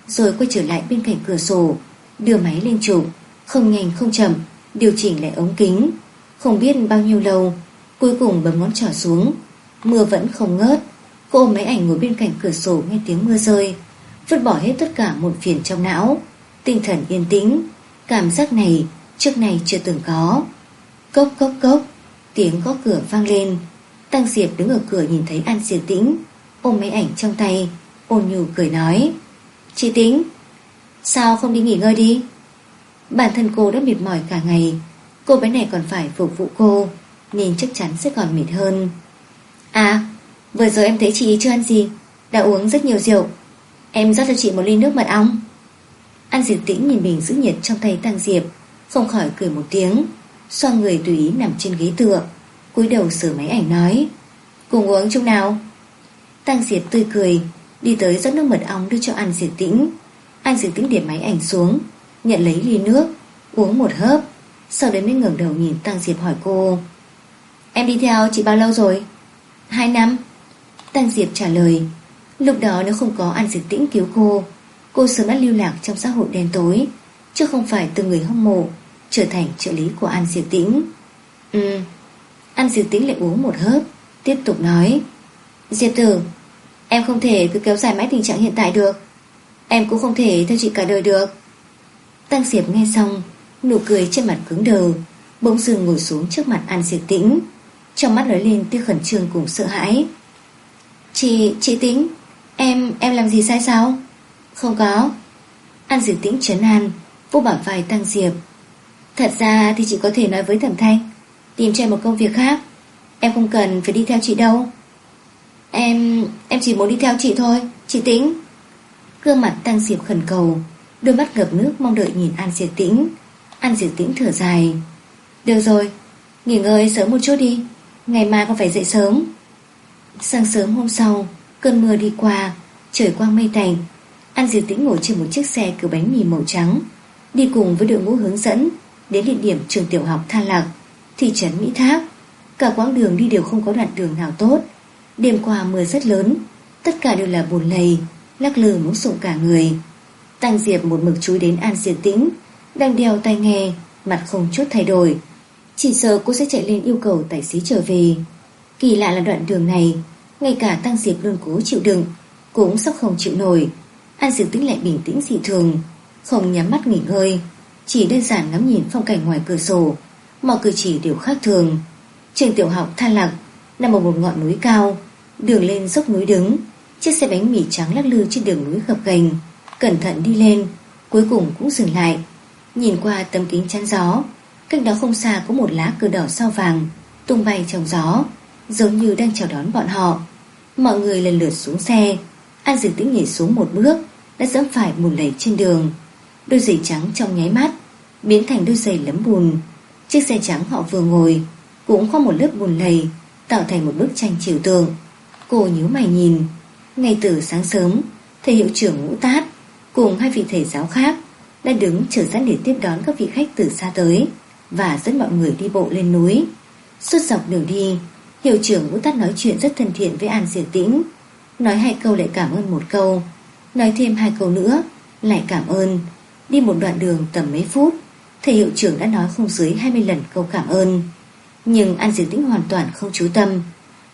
Rồi quay trở lại bên cạnh cửa sổ, Đưa máy lên chụp Không nhanh, không chậm, Điều chỉnh lại ống kính. Không biết bao nhiêu lâu, Cuối cùng bấm ngón trỏ xuống. Mưa vẫn không ngớt. Cô ôm máy ảnh ngồi bên cạnh cửa sổ nghe tiếng mưa rơi, Vứt bỏ hết tất cả một phiền trong não. Tinh thần yên tĩnh. Cảm giác này trước này chưa từng có. Cốc cốc cốc. Tiếng gõ cửa vang lên. Tăng Diệp đứng ở cửa nhìn thấy An Diệp Tĩnh, Ôm máy ảnh trong tay, Ôn nhu cười nói. Chị Tĩnh, Sao không đi nghỉ ngơi đi? Bản thân cô đã mệt mỏi cả ngày, Cô bé này còn phải phục vụ cô, Nên chắc chắn sẽ còn mệt hơn. À Vừa rồi em thấy chị chưa ăn gì, Đã uống rất nhiều rượu. Em rót cho chị một ly nước mật ong. An Diệp Tĩnh nhìn mình giữ nhiệt trong tay Tăng Diệp, Không khỏi cười một tiếng Xoan người tùy ý nằm trên ghế tựa cúi đầu sửa máy ảnh nói, Cùng uống chung nào. Tăng Diệp tươi cười, Đi tới rót nước mật ong đưa cho An Diệp Tĩnh. An Diệp Tĩnh để máy ảnh xuống, Nhận lấy ly nước, Uống một hớp, Sau đấy mới ngẩng đầu nhìn Tăng Diệp hỏi cô, Em đi theo chị bao lâu rồi? Hai năm. Tăng Diệp trả lời, Lúc đó nếu không có An Diệp Tĩnh cứu cô Cô sớm đã lưu lạc trong xã hội đen tối, Chứ không phải từ người hâm mộ Trở thành trợ lý của An Diệp Tĩnh. Ừ. Ăn Diệp Tĩnh lại uống một hớp Tiếp tục nói. Diệp Tử Em không thể cứ kéo dài mãi tình trạng hiện tại được. Em cũng không thể theo chị cả đời được. Tăng Diệp nghe xong Nụ cười trên mặt cứng đờ Bỗng dừng ngồi xuống trước mặt An Diệp Tĩnh. Trong mắt nói lên tia khẩn trương cùng sợ hãi. Chị, chị Tĩnh Em, em làm gì sai sao? Không có. An Diệp Tĩnh trấn an Vô bảo vai Tăng Diệp. Thật ra thì chị có thể nói với Thẩm Thanh Tìm cho em một công việc khác. Em không cần phải đi theo chị đâu. Em em chỉ muốn đi theo chị thôi. Chị Tĩnh. Gương mặt Tăng Diệp khẩn cầu. Đôi mắt ngập nước mong đợi nhìn An Diệp Tĩnh. An Diệp Tĩnh thở dài. Được rồi, Nghỉ ngơi sớm một chút đi. Ngày mai con phải dậy sớm. Sáng sớm hôm sau, Cơn mưa đi qua, Trời quang mây tạnh. An Diệp Tĩnh ngồi trên một chiếc xe cửa bánh mì màu trắng, Đi cùng với đội ngũ hướng dẫn Đến địa điểm trường tiểu học Tha Lạc. Thị trấn Mỹ Thác Cả quãng đường đi đều không có đoạn đường nào tốt. Đêm qua mưa rất lớn. Tất cả đều là bùn lầy, Lắc lư muốn sụng cả người. Tăng Diệp một mực chú đến An Diệp Tĩnh, Đang đeo tai nghe, Mặt không chút thay đổi. Chỉ sợ cô sẽ chạy lên yêu cầu tài xế trở về. Kỳ lạ là đoạn đường này, Ngay cả Tăng Diệp luôn cố chịu đựng, Cũng sắp không chịu nổi. An Diệp Tĩnh lại bình tĩnh dị thường, Không nhắm mắt nghỉ ngơi, Chỉ đơn giản ngắm nhìn phong cảnh ngoài cửa sổ. Mọi cử chỉ đều khác thường. Trường tiểu học Than Lạc Nằm ở một ngọn núi cao, Đường lên dốc núi đứng. Chiếc xe bánh mì trắng lắc lư trên đường núi gập gành Cẩn thận đi lên, Cuối cùng cũng dừng lại. Nhìn qua tấm kính chắn gió, Cách đó không xa có một lá cờ đỏ sao vàng Tung bay trong gió, Giống như đang chào đón bọn họ. Mọi người lần lượt xuống xe. An dừng tĩnh nhảy xuống một bước, Đã dẫm phải bùn lầy trên đường. Đôi giày trắng trong nháy mắt Biến thành đôi giày lấm bùn. Chiếc xe trắng họ vừa ngồi Cũng có một lớp bùn lầy Tạo thành một bức tranh chiều tượng. Cô nhíu mày nhìn. Ngay từ sáng sớm, Thầy hiệu trưởng ngũ tát Cùng hai vị thầy giáo khác Đã đứng chờ sẵn để tiếp đón các vị khách từ xa tới Và dẫn mọi người đi bộ lên núi. Suốt dọc đường đi, Hiệu trưởng ngũ tát nói chuyện rất thân thiện với An Diệp Tĩnh. Nói hai câu lại cảm ơn một câu, Nói thêm hai câu nữa Lại cảm ơn. Đi một đoạn đường tầm mấy phút Thầy hiệu trưởng đã nói không dưới 20 lần câu cảm ơn. Nhưng An Diệp Tĩnh hoàn toàn không chú tâm.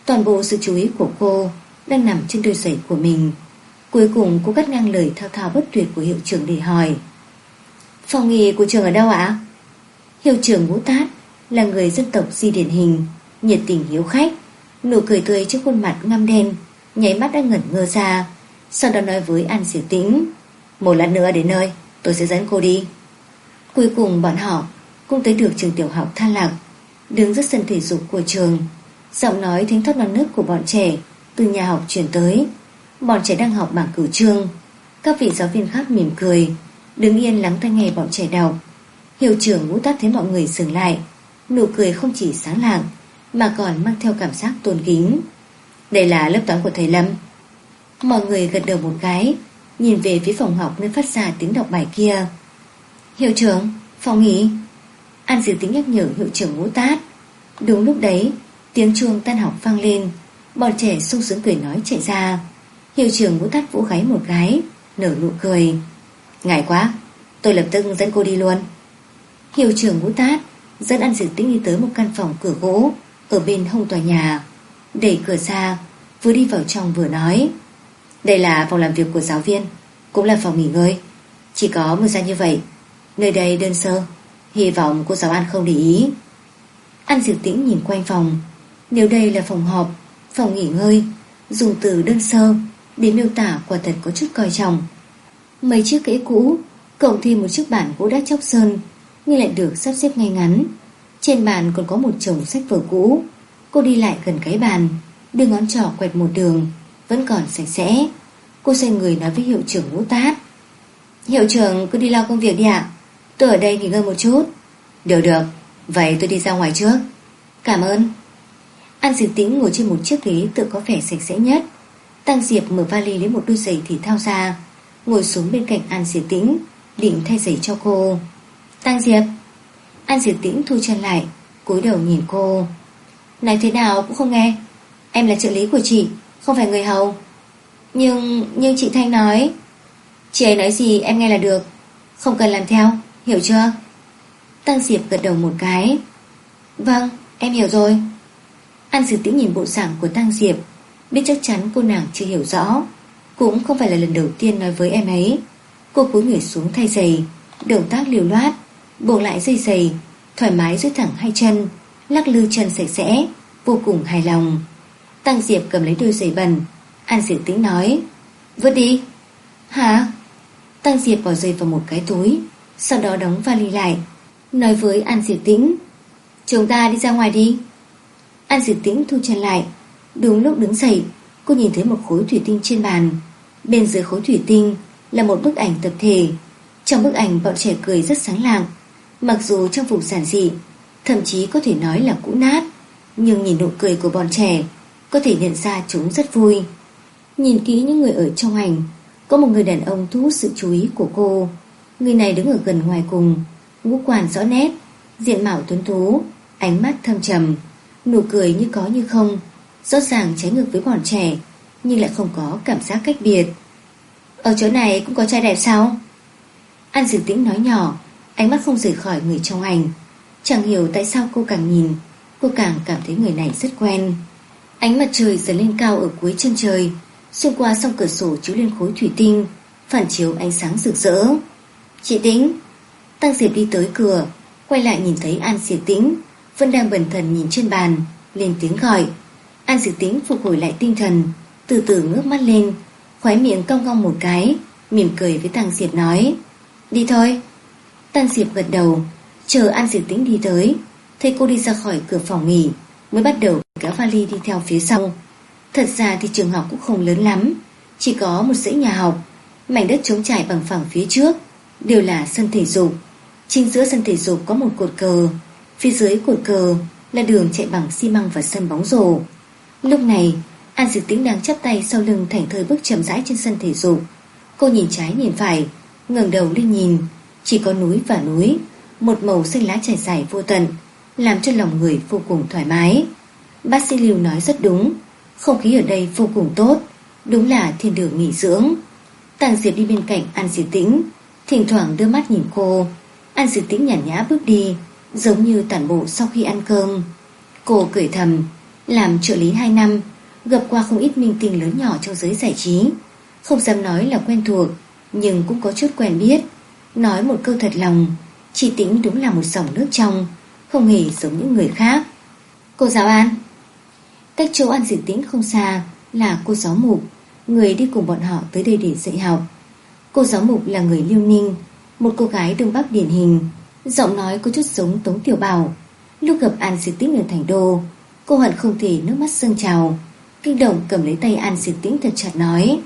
Toàn bộ sự chú ý của cô Đang nằm trên đôi giày của mình. Cuối cùng cô cắt ngang lời thao thao bất tuyệt của hiệu trưởng để hỏi, Phòng nghỉ của trường ở đâu ạ? Hiệu trưởng ngũ tát Là người dân tộc di điển hình, Nhiệt tình hiếu khách, Nụ cười tươi trước khuôn mặt ngăm đen, Nháy mắt đã ngẩn ngơ ra, Sau đó nói với An Diệp Tĩnh, Một lần nữa đến nơi, tôi sẽ dẫn cô đi. Cuối cùng bọn họ Cũng tới được trường tiểu học Than Lạc Đứng rất sân thể dục của trường. Giọng nói thính thoát non nước của bọn trẻ Từ nhà học chuyển tới. Bọn trẻ đang học bảng cửu trương. Các vị giáo viên khác mỉm cười, Đứng yên lắng tai nghe bọn trẻ đọc. Hiệu trưởng ngũ tát thấy mọi người dừng lại. Nụ cười không chỉ sáng lạng, Mà còn mang theo cảm giác tôn kính. Đây là lớp toán của thầy Lâm. Mọi người gật đầu một cái, Nhìn về phía phòng học nơi phát ra tiếng đọc bài kia. Hiệu trưởng, Phòng nghỉ. An diệu tính nhắc nhở hiệu trưởng ngũ tát. Đúng lúc đấy, Tiếng chuông tan học vang lên. Bọn trẻ sung sướng cười nói chạy ra. Hiệu trưởng ngũ tát vũ gáy một gái Nở nụ cười. Ngại quá, Tôi lập tức dẫn cô đi luôn. Hiệu trưởng ngũ tát Dẫn An diệu tính đi tới một căn phòng cửa gỗ, Ở bên hông tòa nhà. Đẩy cửa ra, Vừa đi vào trong vừa nói. Đây là phòng làm việc của giáo viên, Cũng là phòng nghỉ ngơi. Chỉ có một gian như vậy Nơi đây đơn sơ. Hy vọng cô giáo An không để ý. An Diệp Tĩnh nhìn quanh phòng. Nếu đây là phòng họp, Phòng nghỉ ngơi, Dùng từ đơn sơ Để miêu tả quả thật có chút coi trọng. Mấy chiếc kệ cũ, Cộng thêm một chiếc bản gỗ đã chóc sơn, Nhưng lại được sắp xếp ngay ngắn. Trên bàn còn có một chồng sách vở cũ. Cô đi lại gần cái bàn, Đưa ngón trỏ quẹt một đường, Vẫn còn sạch sẽ. Cô xoay người nói với hiệu trưởng ngũ tát. Hiệu trưởng, cứ đi lo công việc đi ạ. Tôi ở đây nghỉ ngơi một chút. Được được. Vậy tôi đi ra ngoài trước. Cảm ơn. An Diệp Tĩnh ngồi trên một chiếc ghế tự có vẻ sạch sẽ nhất. Tăng Diệp mở vali lấy một đôi giày thể thao ra. Ngồi xuống bên cạnh An Diệp Tĩnh, Định thay giày cho cô. Tăng Diệp. An Diệp Tĩnh thu chân lại, cúi đầu nhìn cô. Nói thế nào, cũng không nghe. Em là trợ lý của chị, Không phải người hầu. Nhưng nhưng chị Thanh nói. Chị ấy nói gì em nghe là được, Không cần làm theo. Hiểu chưa? Tăng Diệp gật đầu một cái. Vâng em hiểu rồi. An Sử Tĩnh nhìn bộ dạng của Tăng Diệp, Biết chắc chắn cô nàng chưa hiểu rõ. Cũng không phải là lần đầu tiên nói với em ấy. Cô cúi người xuống thay giày, Động tác liều loát, Buộc lại dây giày, Thoải mái duỗi thẳng hai chân, Lắc lư chân sạch sẽ, Vô cùng hài lòng. Tăng Diệp cầm lấy đôi giày bẩn, An Sử Tĩnh nói, Vứt đi. Hả? Tăng Diệp bỏ giày vào một cái túi sau đó đóng vali lại, Nói với An Diệp Tĩnh, Chúng ta đi ra ngoài đi. An Diệp Tĩnh thu chân lại. Đúng lúc đứng dậy, Cô nhìn thấy một khối thủy tinh trên bàn. Bên dưới khối thủy tinh là một bức ảnh tập thể. Trong bức ảnh, bọn trẻ cười rất sáng lạng. Mặc dù trong vùng giản dị, Thậm chí có thể nói là cũ nát, Nhưng nhìn nụ cười của bọn trẻ Có thể nhận ra chúng rất vui. Nhìn kỹ những người ở trong ảnh, Có một người đàn ông thu hút sự chú ý của cô. Người này đứng ở gần ngoài cùng, Ngũ quan rõ nét, Diện mạo tuấn tú, Ánh mắt thâm trầm, Nụ cười như có như không, Rõ ràng trái ngược với bọn trẻ, Nhưng lại không có cảm giác cách biệt. Ở chỗ này cũng có trai đẹp sao? An Dược Tĩnh nói nhỏ, Ánh mắt không rời khỏi người trong ảnh. Chẳng hiểu tại sao cô càng nhìn, Cô càng cảm thấy người này rất quen. Ánh mặt trời dần lên cao ở cuối chân trời, Xuyên qua song cửa sổ chiếu lên khối thủy tinh, Phản chiếu ánh sáng rực rỡ. Chị Tĩnh. Tăng Diệp đi tới cửa, Quay lại nhìn thấy An Diệp Tĩnh. Vẫn đang bần thần nhìn trên bàn, Lên tiếng gọi. An Diệp Tĩnh phục hồi lại tinh thần, Từ từ ngước mắt lên, Khóe miệng cong cong một cái, Mỉm cười với Tăng Diệp nói, Đi thôi. Tăng Diệp gật đầu, Chờ An Diệp Tĩnh đi tới. Thấy cô đi ra khỏi cửa phòng nghỉ, Mới bắt đầu kéo vali đi theo phía sau. Thật ra thì trường học cũng không lớn lắm, Chỉ có một dãy nhà học, Mảnh đất trống trải bằng phẳng phía trước. Đều là sân thể dục. Chính giữa sân thể dục có một cột cờ, Phía dưới cột cờ là đường chạy bằng xi măng và sân bóng rổ. Lúc này, An Diệp Tĩnh đang chắp tay sau lưng thành thơi bước chậm rãi trên sân thể dục. Cô nhìn trái nhìn phải, ngẩng đầu lên nhìn. Chỉ có núi và núi, Một màu xanh lá trải dài vô tận, Làm cho lòng người vô cùng thoải mái. Bác sĩ Lưu nói rất đúng, Không khí ở đây vô cùng tốt, Đúng là thiên đường nghỉ dưỡng. Tàng Diệp đi bên cạnh An Diệp Tĩnh Thỉnh thoảng đưa mắt nhìn cô, An dự Tĩnh nhàn nhã bước đi, Giống như tản bộ sau khi ăn cơm. Cô cười thầm, Làm trợ lý 2 năm, Gặp qua không ít minh tinh lớn nhỏ trong giới giải trí. Không dám nói là quen thuộc, Nhưng cũng có chút quen biết. Nói một câu thật lòng, Chị Tĩnh đúng là một dòng nước trong, Không hề giống những người khác. Cô giáo An. Cách chỗ An Diệp Tĩnh không xa Là cô giáo mục, Người đi cùng bọn họ tới đây để dạy học. Cô giáo mục là người liêu ninh, Một cô gái đông bắc điển hình, Giọng nói có chút giống Tống Tiểu Bảo. Lúc gặp An Diệp Tĩnh ở thành đô, Cô hận không thể nước mắt sưng trào, Kinh động cầm lấy tay An Diệp Tĩnh thật chặt nói,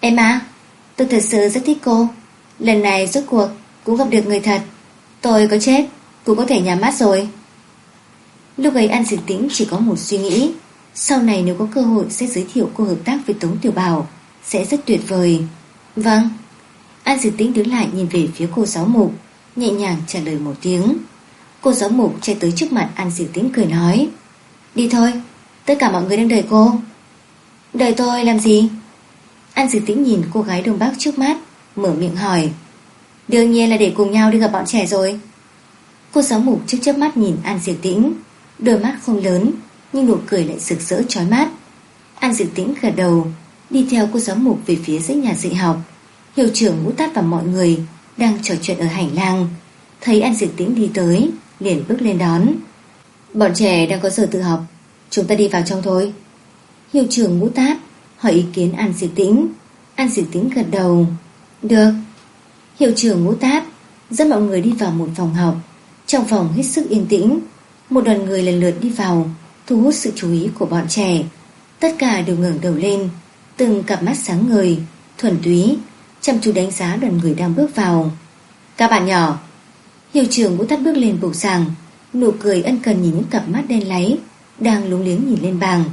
Em à Tôi thật sự rất thích cô. Lần này rốt cuộc cũng gặp được người thật. Tôi có chết, Cũng có thể nhắm mắt rồi. Lúc ấy An Diệp Tĩnh chỉ có một suy nghĩ, Sau này nếu có cơ hội sẽ giới thiệu cô hợp tác với Tống Tiểu Bảo, Sẽ rất tuyệt vời. Vâng. An dự Tĩnh đứng lại nhìn về phía cô giáo mục, Nhẹ nhàng trả lời một tiếng. Cô giáo mục chạy tới trước mặt An dự Tĩnh cười nói, Đi thôi, Tất cả mọi người đang đợi cô. Đợi tôi làm gì? An dự Tĩnh nhìn cô gái đông bắc trước mắt, Mở miệng hỏi, Đương nhiên là để cùng nhau đi gặp bọn trẻ rồi. Cô giáo mục trước chớp mắt nhìn An Diệp Tĩnh, Đôi mắt không lớn, Nhưng nụ cười lại rực rỡ chói mắt. An Diệp Tĩnh gật đầu Đi theo cô giáo mục về phía dãy nhà dạy học, Hiệu trưởng ngũ tát và mọi người Đang trò chuyện ở hành lang. Thấy An Diệp Tĩnh đi tới, Liền bước lên đón. Bọn trẻ đang có giờ tự học, Chúng ta đi vào trong thôi. Hiệu trưởng ngũ tát hỏi ý kiến An Diệp Tĩnh. An Diệp Tĩnh gật đầu. Được. Hiệu trưởng ngũ tát dẫn mọi người đi vào một phòng học. Trong phòng hết sức yên tĩnh, một đoàn người lần lượt đi vào, Thu hút sự chú ý của bọn trẻ. Tất cả đều ngẩng đầu lên Từng cặp mắt sáng người Thuần túy, Chăm chú đánh giá đoàn người đang bước vào. Các bạn nhỏ, Hiệu trưởng cũng tắt bước lên bục giảng, Nụ cười ân cần nhìn những cặp mắt đen láy Đang lúng liếng nhìn lên bảng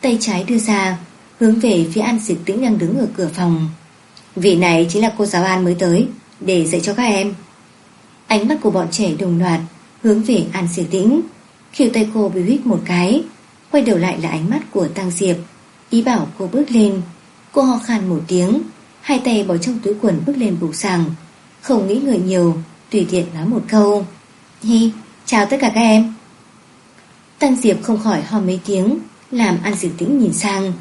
Tay trái đưa ra, Hướng về phía An Diệp Tĩnh đang đứng ở cửa phòng. Vị này chính là cô giáo An mới tới, Để dạy cho các em. Ánh mắt của bọn trẻ đồng loạt, Hướng về An Diệp Tĩnh. Khiêu tay cô bị hít một cái, Quay đầu lại là ánh mắt của Tăng Diệp. Ý bảo cô bước lên. Cô ho khan một tiếng Hai tay bỏ trong túi quần bước lên bục sàng. Không nghĩ người nhiều Tùy tiện nói một câu. Hi, chào tất cả các em. Tăng Diệp không khỏi ho mấy tiếng Làm An Diệp Tĩnh nhìn sang.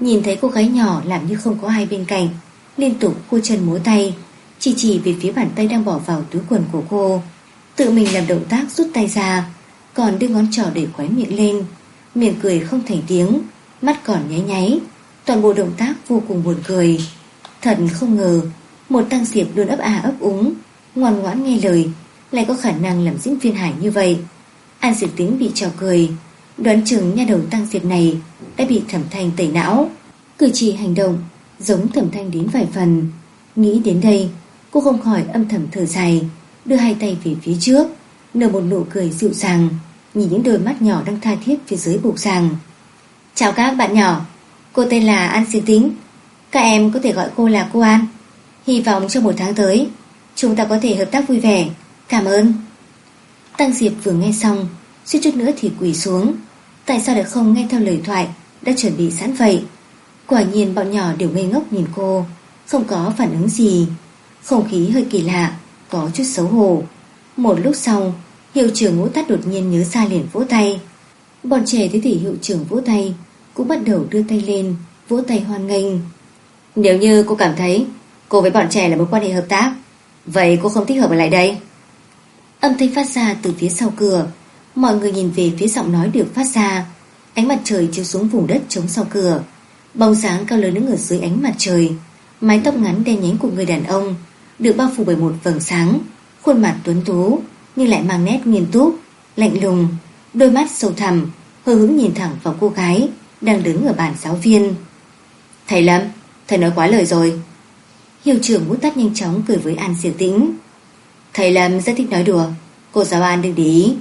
Nhìn thấy cô gái nhỏ làm như không có ai bên cạnh Liên tục cô chân múa tay Chỉ chỉ về phía bàn tay đang bỏ vào túi quần của cô. Tự mình làm động tác rút tay ra còn đưa ngón trỏ để khóe miệng lên. Miệng cười không thành tiếng Mắt còn nháy nháy Toàn bộ động tác vô cùng buồn cười. Thật không ngờ Một tăng diệp luôn ấp à ấp úng Ngoan ngoãn nghe lời Lại có khả năng làm diễn viên hải như vậy. An diệp tính bị trò cười Đoán chừng nha đầu tăng diệp này Đã bị thẩm thanh tẩy não. Cử chỉ hành động Giống thẩm thanh đến vài phần. Nghĩ đến đây Cô không khỏi âm thầm thở dài Đưa hai tay về phía trước nở một nụ cười dịu dàng, nhìn những đôi mắt nhỏ đang tha thiết phía dưới bục sàng. Chào các bạn nhỏ, cô tên là An xin Tính. Các em có thể gọi cô là cô An. Hy vọng trong một tháng tới Chúng ta có thể hợp tác vui vẻ. Cảm ơn. Tăng Diệp vừa nghe xong suýt chút nữa thì quỳ xuống. Tại sao lại không nghe theo lời thoại Đã chuẩn bị sẵn vậy? Quả nhiên bọn nhỏ đều ngây ngốc nhìn cô Không có phản ứng gì. Không khí hơi kỳ lạ Có chút xấu hổ. Một lúc sau Hiệu trưởng ngũ tắt đột nhiên nhớ ra liền vỗ tay. Bọn trẻ thấy thì hiệu trưởng vỗ tay, Cũng bắt đầu đưa tay lên, Vỗ tay hoan nghênh. Nếu như cô cảm thấy Cô với bọn trẻ là mối quan hệ hợp tác, Vậy cô không thích hợp ở lại đây. Âm thanh phát ra từ phía sau cửa. Mọi người nhìn về phía giọng nói được phát ra. Ánh mặt trời chiếu xuống vùng đất trống sau cửa. Bóng sáng cao lớn đứng ở dưới ánh mặt trời. Mái tóc ngắn đen nhánh của người đàn ông Được bao phủ bởi một vầng sáng. Khuôn mặt tuấn tú Nhưng lại mang nét nghiêm túc, Lạnh lùng. Đôi mắt sâu thẳm, Hờ hứng nhìn thẳng vào cô gái Đang đứng ở bàn giáo viên. Thầy Lâm, Thầy nói quá lời rồi. Hiệu trưởng bút tắt nhanh chóng cười với An Diệu Tĩnh. Thầy Lâm rất thích nói đùa. Cô giáo An đừng để ý.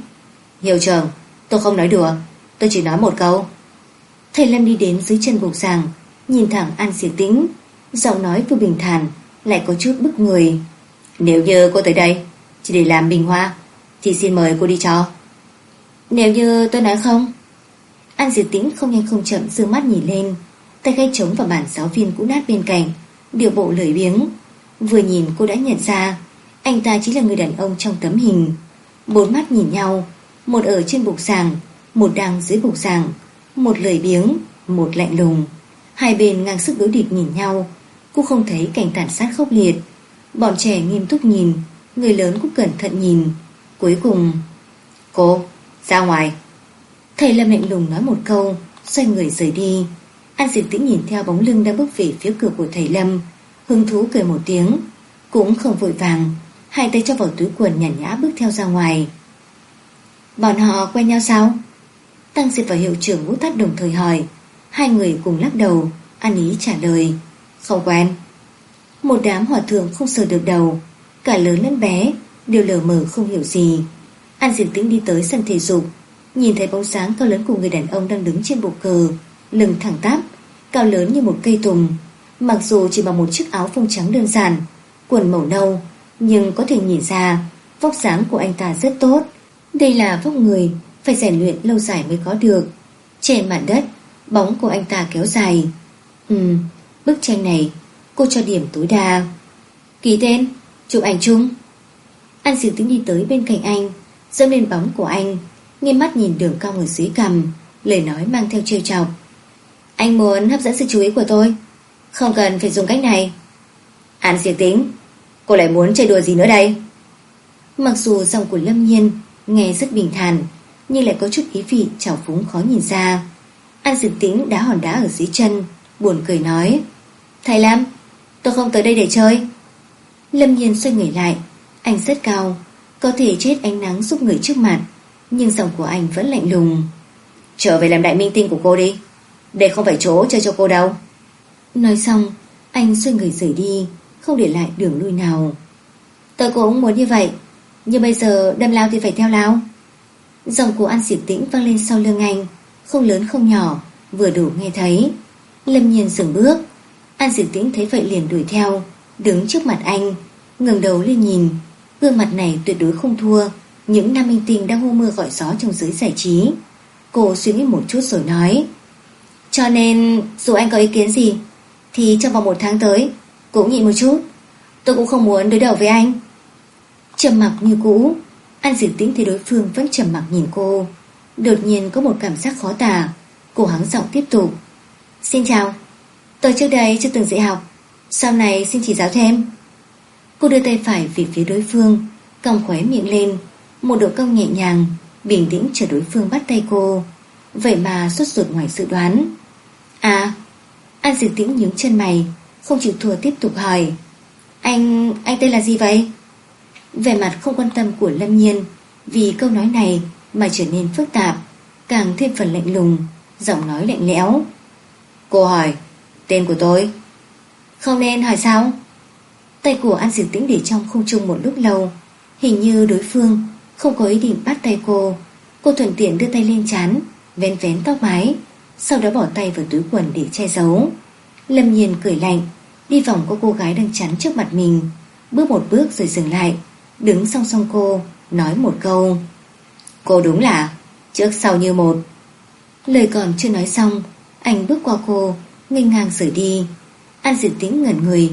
Hiệu trưởng, tôi không nói đùa. Tôi chỉ nói một câu. Thầy Lâm đi đến dưới chân bục giảng Nhìn thẳng An Diệu Tĩnh. Giọng nói vừa bình thản, Lại có chút bức người. Nếu như cô tới đây, Chỉ để làm bình hoa, Thì xin mời cô đi cho. Nếu như tôi nói không? An Diệp Tĩnh không nhanh không chậm dương mắt nhìn lên, Tay gây trống vào bản giáo viên cũ nát bên cạnh Điều bộ lười biếng. Vừa nhìn cô đã nhận ra, Anh ta chính là người đàn ông trong tấm hình. Bốn mắt nhìn nhau, Một ở trên bục giảng Một đang dưới bục giảng Một lười biếng, Một lạnh lùng. Hai bên ngang sức đối địch nhìn nhau, Cô không thấy cảnh tàn sát khốc liệt. Bọn trẻ nghiêm túc nhìn, Người lớn cũng cẩn thận nhìn. Cuối cùng, Cô ra ngoài. Thầy Lâm lạnh lùng nói một câu, Xoay người rời đi. An Diệp Tĩnh nhìn theo bóng lưng đang bước về phía cửa của thầy Lâm, Hứng thú cười một tiếng, Cũng không vội vàng, Hai tay cho vào túi quần nhàn nhã bước theo ra ngoài. Bọn họ quen nhau sao? Tăng Diệp và hiệu trưởng ngũ tắt đồng thời hỏi. Hai người cùng lắc đầu, An ý trả lời. Không quen. Một đám hòa thượng không sờ được đầu, Cả lớn lẫn bé Đều lờ mờ không hiểu gì. An Diệp Tĩnh đi tới sân thể dục, Nhìn thấy bóng sáng cao lớn của người đàn ông đang đứng trên bộ cờ, Lưng thẳng tắp, Cao lớn như một cây tùng Mặc dù chỉ bằng một chiếc áo phông trắng đơn giản, Quần màu nâu, Nhưng có thể nhìn ra Vóc dáng của anh ta rất tốt. Đây là vóc người Phải rèn luyện lâu dài mới có được. Trên mặt đất, Bóng của anh ta kéo dài. Ừ Bức tranh này Cô cho điểm tối đa. Ký tên, Chụp ảnh chung. Anh dừng tính đi tới bên cạnh anh. Dẫm lên bóng của anh Nghiêm mắt nhìn đường cong ở dưới cằm Lời nói mang theo trêu chọc. Anh muốn hấp dẫn sự chú ý của tôi, Không cần phải dùng cách này. Án diệt tính, Cô lại muốn chơi đùa gì nữa đây? Mặc dù giọng của Lâm Nhiên Nghe rất bình thản, Nhưng lại có chút ý vị trào phúng khó nhìn ra. An diệt tính đá hòn đá ở dưới chân, Buồn cười nói, Thầy Lam Tôi không tới đây để chơi. Lâm Nhiên xoay người lại, Anh rất cao có thể chết ánh nắng giúp người trước mặt, Nhưng giọng của anh vẫn lạnh lùng. Trở về làm đại minh tinh của cô đi Đây không phải chỗ chơi cho cô đâu. Nói xong, Anh xoay người rời đi, Không để lại đường lui nào. Tôi cũng muốn như vậy, Nhưng bây giờ đâm lao thì phải theo lao. Giọng của An Diệp Tĩnh vang lên sau lưng anh, Không lớn không nhỏ, Vừa đủ nghe thấy. Lâm nhiên dừng bước, An Diệp Tĩnh thấy vậy liền đuổi theo, Đứng trước mặt anh, ngẩng đầu lên nhìn. Gương mặt này tuyệt đối không thua. Những nam minh tinh đang hô mưa gọi gió trong giới giải trí. Cô suy nghĩ một chút rồi nói. Cho nên, dù anh có ý kiến gì, Thì trong vòng một tháng tới Cũng nhịn một chút. Tôi cũng không muốn đối đầu với anh. Trầm mặc như cũ. An dự tĩnh thấy đối phương vẫn trầm mặc nhìn cô. Đột nhiên có một cảm giác khó tả. Cô hắng giọng tiếp tục. Xin chào. Tôi trước đây chưa từng dạy học. Sau này xin chỉ giáo thêm. Cô đưa tay phải về phía đối phương còng khóe miệng lên Một độ cong nhẹ nhàng Bình tĩnh chờ đối phương bắt tay cô. Vậy mà xuất ruột ngoài dự đoán. À An diệt tĩnh nhướng chân mày Không chịu thua tiếp tục hỏi. Anh, anh tên là gì vậy? Vẻ mặt không quan tâm của Lâm Nhiên Vì câu nói này Mà trở nên phức tạp Càng thêm phần lạnh lùng Giọng nói lạnh lẽo. Cô hỏi Tên của tôi? Không nên hỏi sao? Tay của An Diệp Tĩnh để trong không trung một lúc lâu. Hình như đối phương Không có ý định bắt tay cô. Cô thuận tiện đưa tay lên chán, Vén vén tóc mái, Sau đó bỏ tay vào túi quần để che giấu. Lâm Nhiên cười lạnh Đi vòng qua cô gái đang chắn trước mặt mình. Bước một bước rồi dừng lại, Đứng song song cô, Nói một câu. Cô đúng là Trước sau như một. Lời còn chưa nói xong, Anh bước qua cô, nghênh ngang rời đi. An diệt tính ngẩn người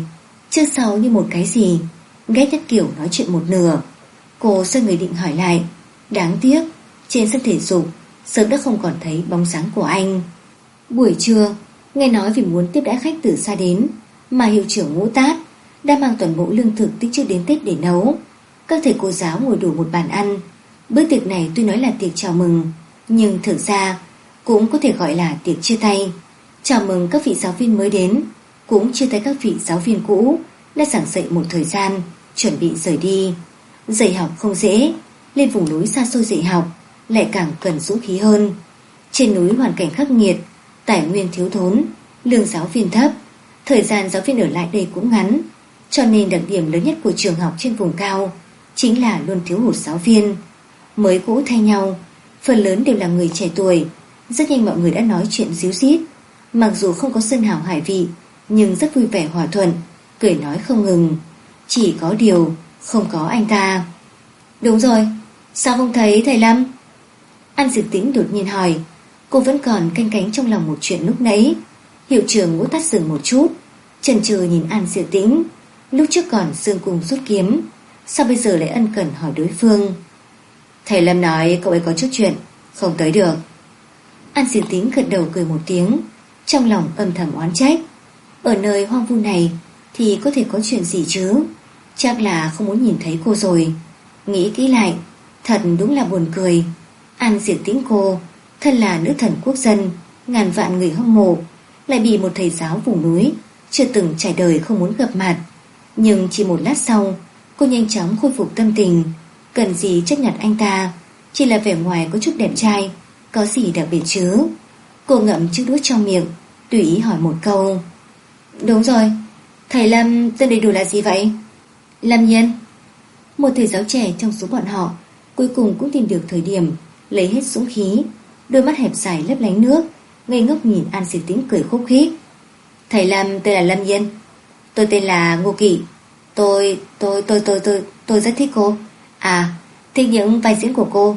chưa sau như một cái gì, Ghét nhất kiểu nói chuyện một nửa. Cô xoay người định hỏi lại, Đáng tiếc, Trên sân thể dục, Sớm đã không còn thấy bóng dáng của anh. Buổi trưa, Nghe nói vì muốn tiếp đãi khách từ xa đến, Mà hiệu trưởng ngũ tát Đã mang toàn bộ lương thực tích trước đến Tết để nấu. Các thầy cô giáo ngồi đủ một bàn ăn. Bữa tiệc này tuy nói là tiệc chào mừng, Nhưng thực ra Cũng có thể gọi là tiệc chia tay. Chào mừng các vị giáo viên mới đến. Cũng chia tay các vị giáo viên cũ, Đã giảng dạy một thời gian, Chuẩn bị rời đi. Dạy học không dễ, Lên vùng núi xa xôi dạy học Lại càng cần dũng khí hơn. Trên núi hoàn cảnh khắc nghiệt, Tài nguyên thiếu thốn, Lương giáo viên thấp, Thời gian giáo viên ở lại đây cũng ngắn, Cho nên đặc điểm lớn nhất của trường học trên vùng cao Chính là luôn thiếu hụt giáo viên. Mới cũ thay nhau, Phần lớn đều là người trẻ tuổi, Rất nhanh mọi người đã nói chuyện díu dít Mặc dù không có sân hào hải vị nhưng rất vui vẻ hòa thuận, Cười nói không ngừng. Chỉ có điều, không có anh ta. Đúng rồi, Sao không thấy thầy Lâm? An Diệp Tĩnh đột nhiên hỏi. Cô vẫn còn canh cánh trong lòng một chuyện lúc nãy. Hiệu trưởng ngũ tắt dừng một chút. Trần trừ nhìn An Diệp Tĩnh. Lúc trước còn xương cùng rút kiếm. Sao bây giờ lại ân cần hỏi đối phương? Thầy Lâm nói cậu ấy có chút chuyện, Không tới được. An Diệp Tĩnh gật đầu cười một tiếng. Trong lòng âm thầm oán trách. Ở nơi hoang vu này Thì có thể có chuyện gì chứ? Chắc là không muốn nhìn thấy cô rồi. Nghĩ kỹ lại, Thật đúng là buồn cười. An diệt tính cô, Thân là nữ thần quốc dân, Ngàn vạn người hâm mộ, Lại bị một thầy giáo vùng núi, Chưa từng trải đời không muốn gặp mặt. Nhưng chỉ một lát sau, Cô nhanh chóng khôi phục tâm tình. Cần gì chấp nhận anh ta? Chỉ là vẻ ngoài có chút đẹp trai, Có gì đặc biệt chứ? Cô ngậm chiếc đũa trong miệng, Tùy ý hỏi một câu. Đúng rồi. Thầy Lâm tên đầy đủ là gì vậy? Lâm nhiên. Một thầy giáo trẻ trong số bọn họ Cuối cùng cũng tìm được thời điểm Lấy hết súng khí Đôi mắt hẹp dài lấp lánh nước Ngây ngốc nhìn An Diệp Tĩnh cười khúc khích. Thầy Lâm tên là Lâm Nhiên. Tôi tên là Ngô Kỵ. Tôi, tôi, tôi, tôi, tôi, tôi rất thích cô. À, thích những vai diễn của cô.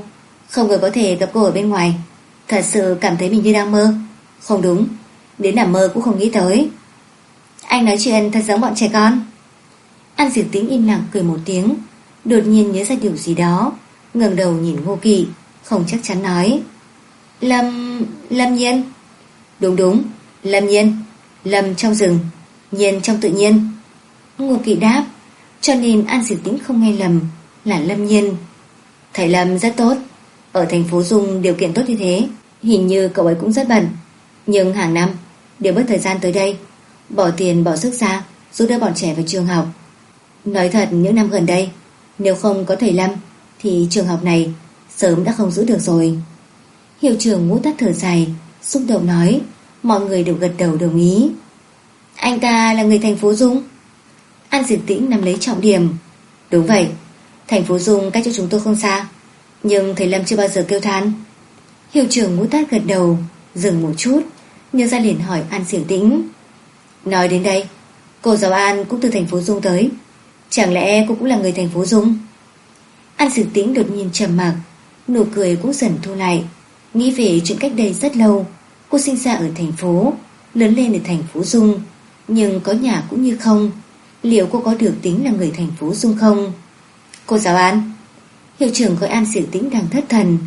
Không ngờ có thể gặp cô ở bên ngoài. Thật sự cảm thấy mình như đang mơ. Không đúng, đến nằm mơ cũng không nghĩ tới. Anh nói chuyện thật giống bọn trẻ con. An Diệp Tĩnh im lặng cười một tiếng Đột nhiên nhớ ra điều gì đó ngẩng đầu nhìn Ngô Kỳ Không chắc chắn nói. Lâm... Lâm Nhiên. Đúng đúng, Lâm Nhiên. Lâm trong rừng, Nhiên trong tự nhiên. Ngô Kỳ đáp Cho nên An Diệp Tĩnh không nghe lầm Là Lâm Nhiên. Thầy Lâm rất tốt Ở thành phố Dung điều kiện tốt như thế Hình như cậu ấy cũng rất bận Nhưng hàng năm đều mất thời gian tới đây. Bỏ tiền, bỏ sức ra, Giúp đỡ bọn trẻ vào trường học. Nói thật, những năm gần đây, Nếu không có thầy Lâm, Thì trường học này sớm đã không giữ được rồi. Hiệu trưởng ngũ tắt thở dài, Xúc động nói, Mọi người đều gật đầu đồng ý. Anh ta là người thành phố Dung An Diệt Tĩnh nằm lấy trọng điểm. Đúng vậy, Thành phố Dung cách cho chúng tôi không xa, Nhưng thầy Lâm chưa bao giờ kêu than. Hiệu trưởng ngũ tát gật đầu, Dừng một chút Nhớ ra liền hỏi An Diệt Tĩnh. Nói đến đây, Cô giáo An cũng từ thành phố Dung tới. Chẳng lẽ cô cũng là người thành phố Dung? An sử Tĩnh đột nhiên trầm mặc, Nụ cười cũng dần thu lại. Nghĩ về chuyện cách đây rất lâu, Cô sinh ra ở thành phố, Lớn lên ở thành phố Dung, Nhưng có nhà cũng như không. Liệu cô có được tính là người thành phố Dung không? Cô giáo An, Hiệu trưởng gọi An Diệp Tĩnh đang thất thần.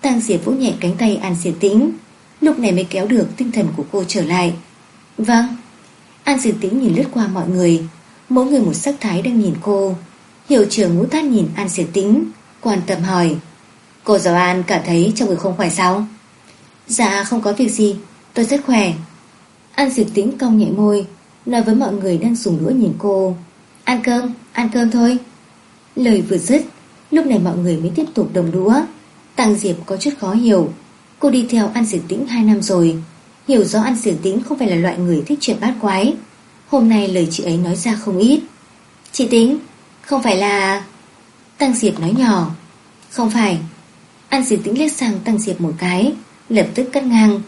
Tăng Diệp vỗ nhẹ cánh tay An Diệp Tĩnh, Lúc này mới kéo được tinh thần của cô trở lại. Vâng. An Diệp Tĩnh nhìn lướt qua mọi người. Mỗi người một sắc thái đang nhìn cô. Hiệu trưởng ngũ thát nhìn An Diệp Tĩnh Quan tâm hỏi. Cô giáo An cảm thấy trong người không khỏe sao? Dạ không có việc gì. Tôi rất khỏe. An Diệp Tĩnh cong nhẹ môi Nói với mọi người đang dùng đũa nhìn cô. Ăn cơm, ăn cơm thôi. Lời vừa dứt Lúc này mọi người mới tiếp tục đồng đũa. Tăng Diệp có chút khó hiểu. Cô đi theo An Diệp Tĩnh 2 năm rồi. Hiểu rõ An Diệp Tĩnh không phải là loại người thích chuyện bát quái. Hôm nay lời chị ấy nói ra không ít. Chị Tĩnh Không phải là Tăng Diệp nói nhỏ. Không phải. An Diệp Tĩnh liếc sang Tăng Diệp một cái, Lập tức cắt ngang.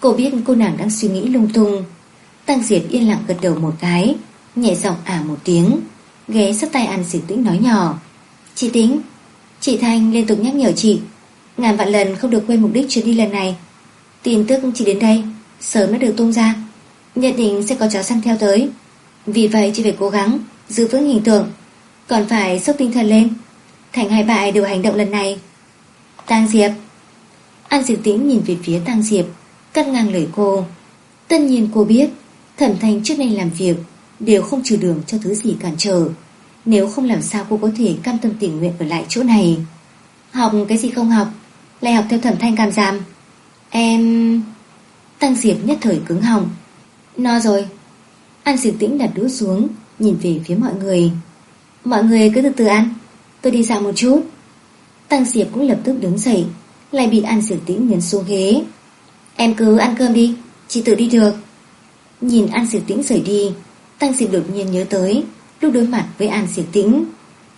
Cô biết cô nàng đang suy nghĩ lung tung. Tăng Diệp yên lặng gật đầu một cái, Nhẹ giọng ả một tiếng, Ghé sát tay An Diệp Tĩnh nói nhỏ. Chị Tĩnh Chị Thanh liên tục nhắc nhở chị, Ngàn vạn lần không được quên mục đích chuyến đi lần này. Tin tức chỉ đến đây. Sớm đã được tung ra. Nhất định sẽ có chó săn theo tới. Vì vậy chị phải cố gắng Giữ vững hình tượng, Còn phải sốc tinh thần lên. Thành hai bại đều hành động lần này. Tăng Diệp. An Diệp Tĩnh nhìn về phía tăng Diệp, Cắt ngang lời cô. Tất nhiên cô biết, Thẩm thanh trước nay làm việc Đều không trừ đường cho thứ gì cản trở. Nếu không làm sao cô có thể cam tâm tình nguyện ở lại chỗ này? Học cái gì không học? Lại học theo thẩm thanh cam giam. Em... Tăng Diệp nhất thời cứng họng. No rồi. An Diệp Tĩnh đặt đũa xuống, Nhìn về phía mọi người. Mọi người cứ từ từ ăn, Tôi đi dạo một chút. Tăng Diệp cũng lập tức đứng dậy, Lại bị An Diệp Tĩnh nhấn xuống ghế. Em cứ ăn cơm đi, Chị tự đi được. Nhìn An Diệp Tĩnh rời đi, Tăng Diệp đột nhiên nhớ tới, Lúc đối mặt với An Diệp Tĩnh,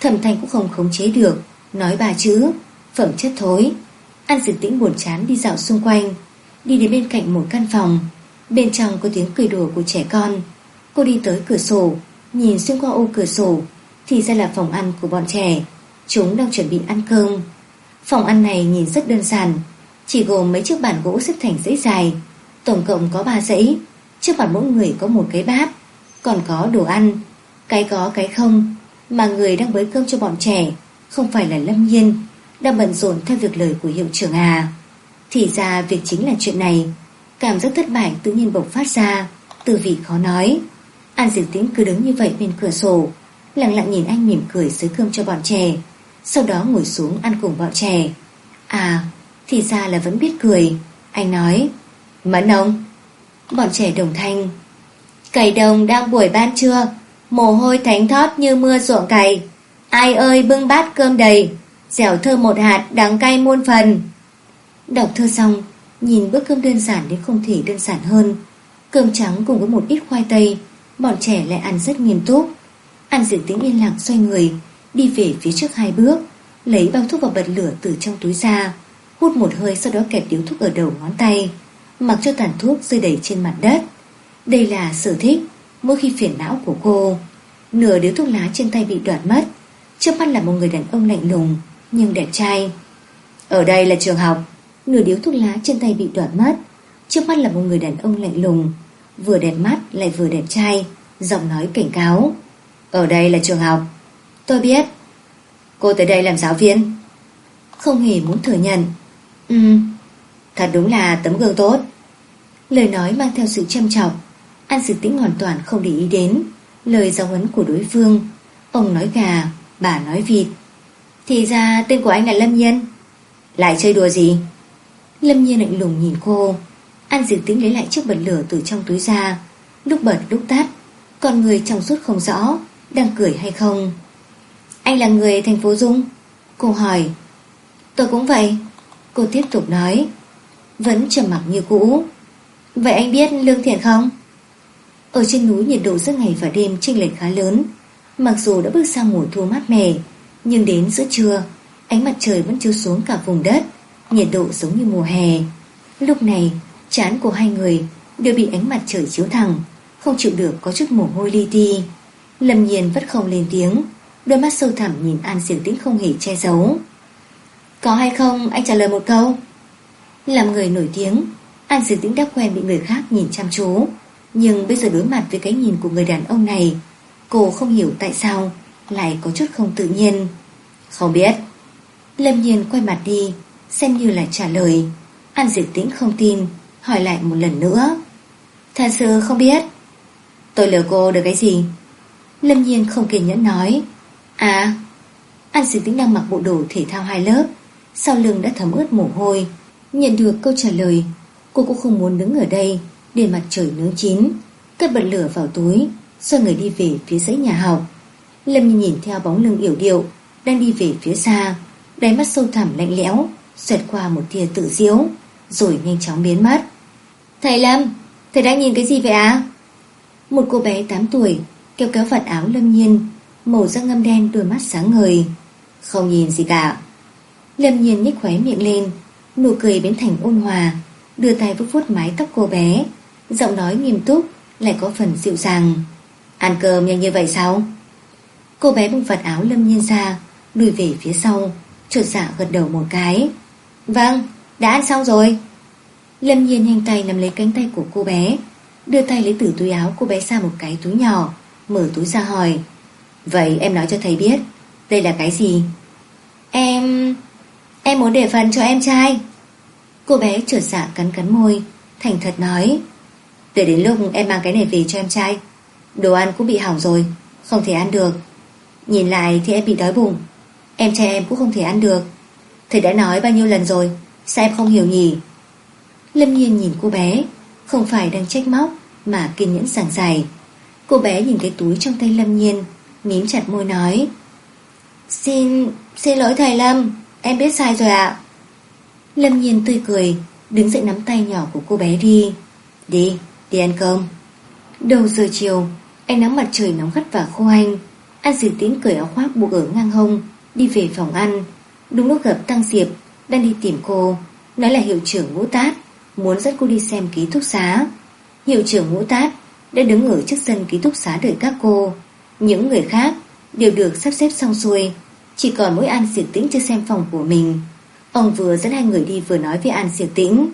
Thẩm Thành cũng không khống chế được, Nói bà chữ Phẩm chất thối. An Diệp Tĩnh buồn chán đi dạo xung quanh. Đi đến bên cạnh một căn phòng. Bên trong có tiếng cười đùa của trẻ con. Cô đi tới cửa sổ, Nhìn xuyên qua ô cửa sổ, Thì ra là phòng ăn của bọn trẻ. Chúng đang chuẩn bị ăn cơm. Phòng ăn này nhìn rất đơn giản, Chỉ gồm mấy chiếc bàn gỗ xếp thành dãy dài. Tổng cộng có 3 dãy, Trước mặt mỗi người có một cái bát, Còn có đồ ăn. Cái có, cái không, Mà người đang bới cơm cho bọn trẻ Không phải là Lâm Nhiên, Đang bận rộn theo việc lời của hiệu trưởng à. Thì ra việc chính là chuyện này. Cảm giác thất bại tự nhiên bộc phát ra. Từ vị khó nói. An Diệp Tĩnh cứ đứng như vậy bên cửa sổ, Lặng lặng nhìn anh mỉm cười xới cơm cho bọn trẻ, Sau đó ngồi xuống ăn cùng bọn trẻ. À Thì ra là vẫn biết cười. Anh nói, Mẫn ông. Bọn trẻ đồng thanh, Cày đồng đang buổi ban trưa, Mồ hôi thánh thót như mưa ruộng cày. Ai ơi, bưng bát cơm đầy, Dẻo thơm một hạt đắng cay muôn phần. Đọc thơ xong, Nhìn bữa cơm đơn giản đến không thể đơn giản hơn. Cơm trắng cùng với một ít khoai tây, Bọn trẻ lại ăn rất nghiêm túc. Ăn dự tính yên lặng xoay người, Đi về phía trước hai bước, Lấy bao thuốc vào bật lửa từ trong túi ra, Hút một hơi sau đó kẹp điếu thuốc ở đầu ngón tay, Mặc cho tàn thuốc rơi đầy trên mặt đất. Đây là sở thích, Mỗi khi phiền não của cô, Nửa điếu thuốc lá trên tay bị đoạt mất. Trước mắt là một người đàn ông lạnh lùng, Nhưng đẹp trai. Ở đây là trường học. Nửa điếu thuốc lá trên tay bị đoạt mất Trước mắt là một người đàn ông lạnh lùng. Vừa đẹp mắt lại vừa đẹp trai Giọng nói cảnh cáo. Ở đây là trường học. Tôi biết. Cô tới đây làm giáo viên. Không hề muốn thừa nhận. Ừ Thật đúng là tấm gương tốt. Lời nói mang theo sự châm trọng. An sự tĩnh hoàn toàn không để ý đến Lời giáo huấn của đối phương. Ông nói gà, bà nói vịt. Thì ra tên của anh là Lâm Nhiên. Lại chơi đùa gì? Lâm Nhiên lạnh lùng nhìn cô. An Diệp tính lấy lại chiếc bật lửa từ trong túi ra. Lúc bật, lúc tắt. Còn người trong suốt không rõ, Đang cười hay không? Anh là người thành phố Dung Cô hỏi. Tôi cũng vậy. Cô tiếp tục nói. Vẫn trầm mặc như cũ. Vậy anh biết Lương Thiện không? Ở trên núi nhiệt độ giữa ngày và đêm chênh lệch khá lớn. Mặc dù đã bước sang mùa thu mát mẻ, Nhưng đến giữa trưa, Ánh mặt trời vẫn chiếu xuống cả vùng đất. Nhiệt độ giống như mùa hè. Lúc này, Chán của hai người đều bị ánh mặt trời chiếu thẳng, Không chịu được có chút mồ hôi li ti. Lâm nhiên vẫn không lên tiếng, Đôi mắt sâu thẳm nhìn An Diệu Tĩnh không hề che giấu. Có hay không? Anh trả lời một câu. Làm người nổi tiếng, An Diệu Tĩnh đã quen bị người khác nhìn chăm chú. Nhưng bây giờ đối mặt với cái nhìn của người đàn ông này, Cô không hiểu tại sao Lại có chút không tự nhiên. Không biết. Lâm nhiên quay mặt đi Xem như là trả lời. An Diệp Tĩnh không tin, Hỏi lại một lần nữa. Thật sự không biết. Tôi lừa cô được cái gì? Lâm Nhiên không kiên nhẫn nói. À An Diệp Tĩnh đang mặc bộ đồ thể thao hai lớp. Sau lưng đã thấm ướt mồ hôi. Nhận được câu trả lời, Cô cũng không muốn đứng ở đây Để mặt trời nướng chín. Cất bật lửa vào túi, Xoay người đi về phía dãy nhà học. Lâm Nhiên nhìn theo bóng lưng yểu điệu, Đang đi về phía xa. Đáy mắt sâu thẳm lạnh lẽo. Xoẹt qua một tia tự diễu Rồi nhanh chóng biến mất Thầy Lâm, thầy đang nhìn cái gì vậy á? Một cô bé 8 tuổi kéo kéo vạt áo Lâm Nhiên, màu da ngâm đen đôi mắt sáng ngời. Không nhìn gì cả. Lâm Nhiên nhếch khóe miệng lên, nụ cười biến thành ôn hòa, đưa tay vuốt vuốt mái tóc cô bé, giọng nói nghiêm túc Lại có phần dịu dàng Ăn cơm nhanh như vậy sao Cô bé bung vạt áo lâm nhiên ra Lùi về phía sau Trột dạ gật đầu một cái Vâng đã ăn xong rồi. Lâm nhiên nhanh tay nắm lấy cánh tay của cô bé, Đưa tay lấy từ túi áo cô bé ra một cái túi nhỏ, Mở túi ra hỏi, Vậy em nói cho thầy biết, Đây là cái gì? Em... Em muốn để phần cho em trai. Cô bé trượt dạ cắn cắn môi, Thành thật nói, Để đến lúc em mang cái này về cho em trai, Đồ ăn cũng bị hỏng rồi, Không thể ăn được. Nhìn lại thì em bị đói bụng, Em trai em cũng không thể ăn được. Thầy đã nói bao nhiêu lần rồi Sao em không hiểu nhỉ? Lâm nhiên nhìn cô bé Không phải đang trách móc Mà kiên nhẫn giảng giải. Cô bé nhìn cái túi trong tay Lâm nhiên Mím chặt môi nói Xin, xin lỗi thầy Lâm Em biết sai rồi ạ. Lâm nhiên tươi cười Đứng dậy nắm tay nhỏ của cô bé đi. Đi, đi ăn cơm. Đầu giờ chiều Ánh nắng mặt trời nóng gắt và khô hanh. An Diệp Tín cởi áo khoác buộc ở ngang hông Đi về phòng ăn. Đúng lúc gặp Tăng Diệp, Đang đi tìm cô, Nói là hiệu trưởng ngũ tát Muốn dẫn cô đi xem ký túc xá. Hiệu trưởng ngũ tát đã đứng ở trước sân ký túc xá đợi các cô. Những người khác đều được sắp xếp xong xuôi, Chỉ còn mỗi An Diệp Tĩnh chưa xem phòng của mình. Ông vừa dẫn hai người đi vừa nói với An Diệp Tĩnh.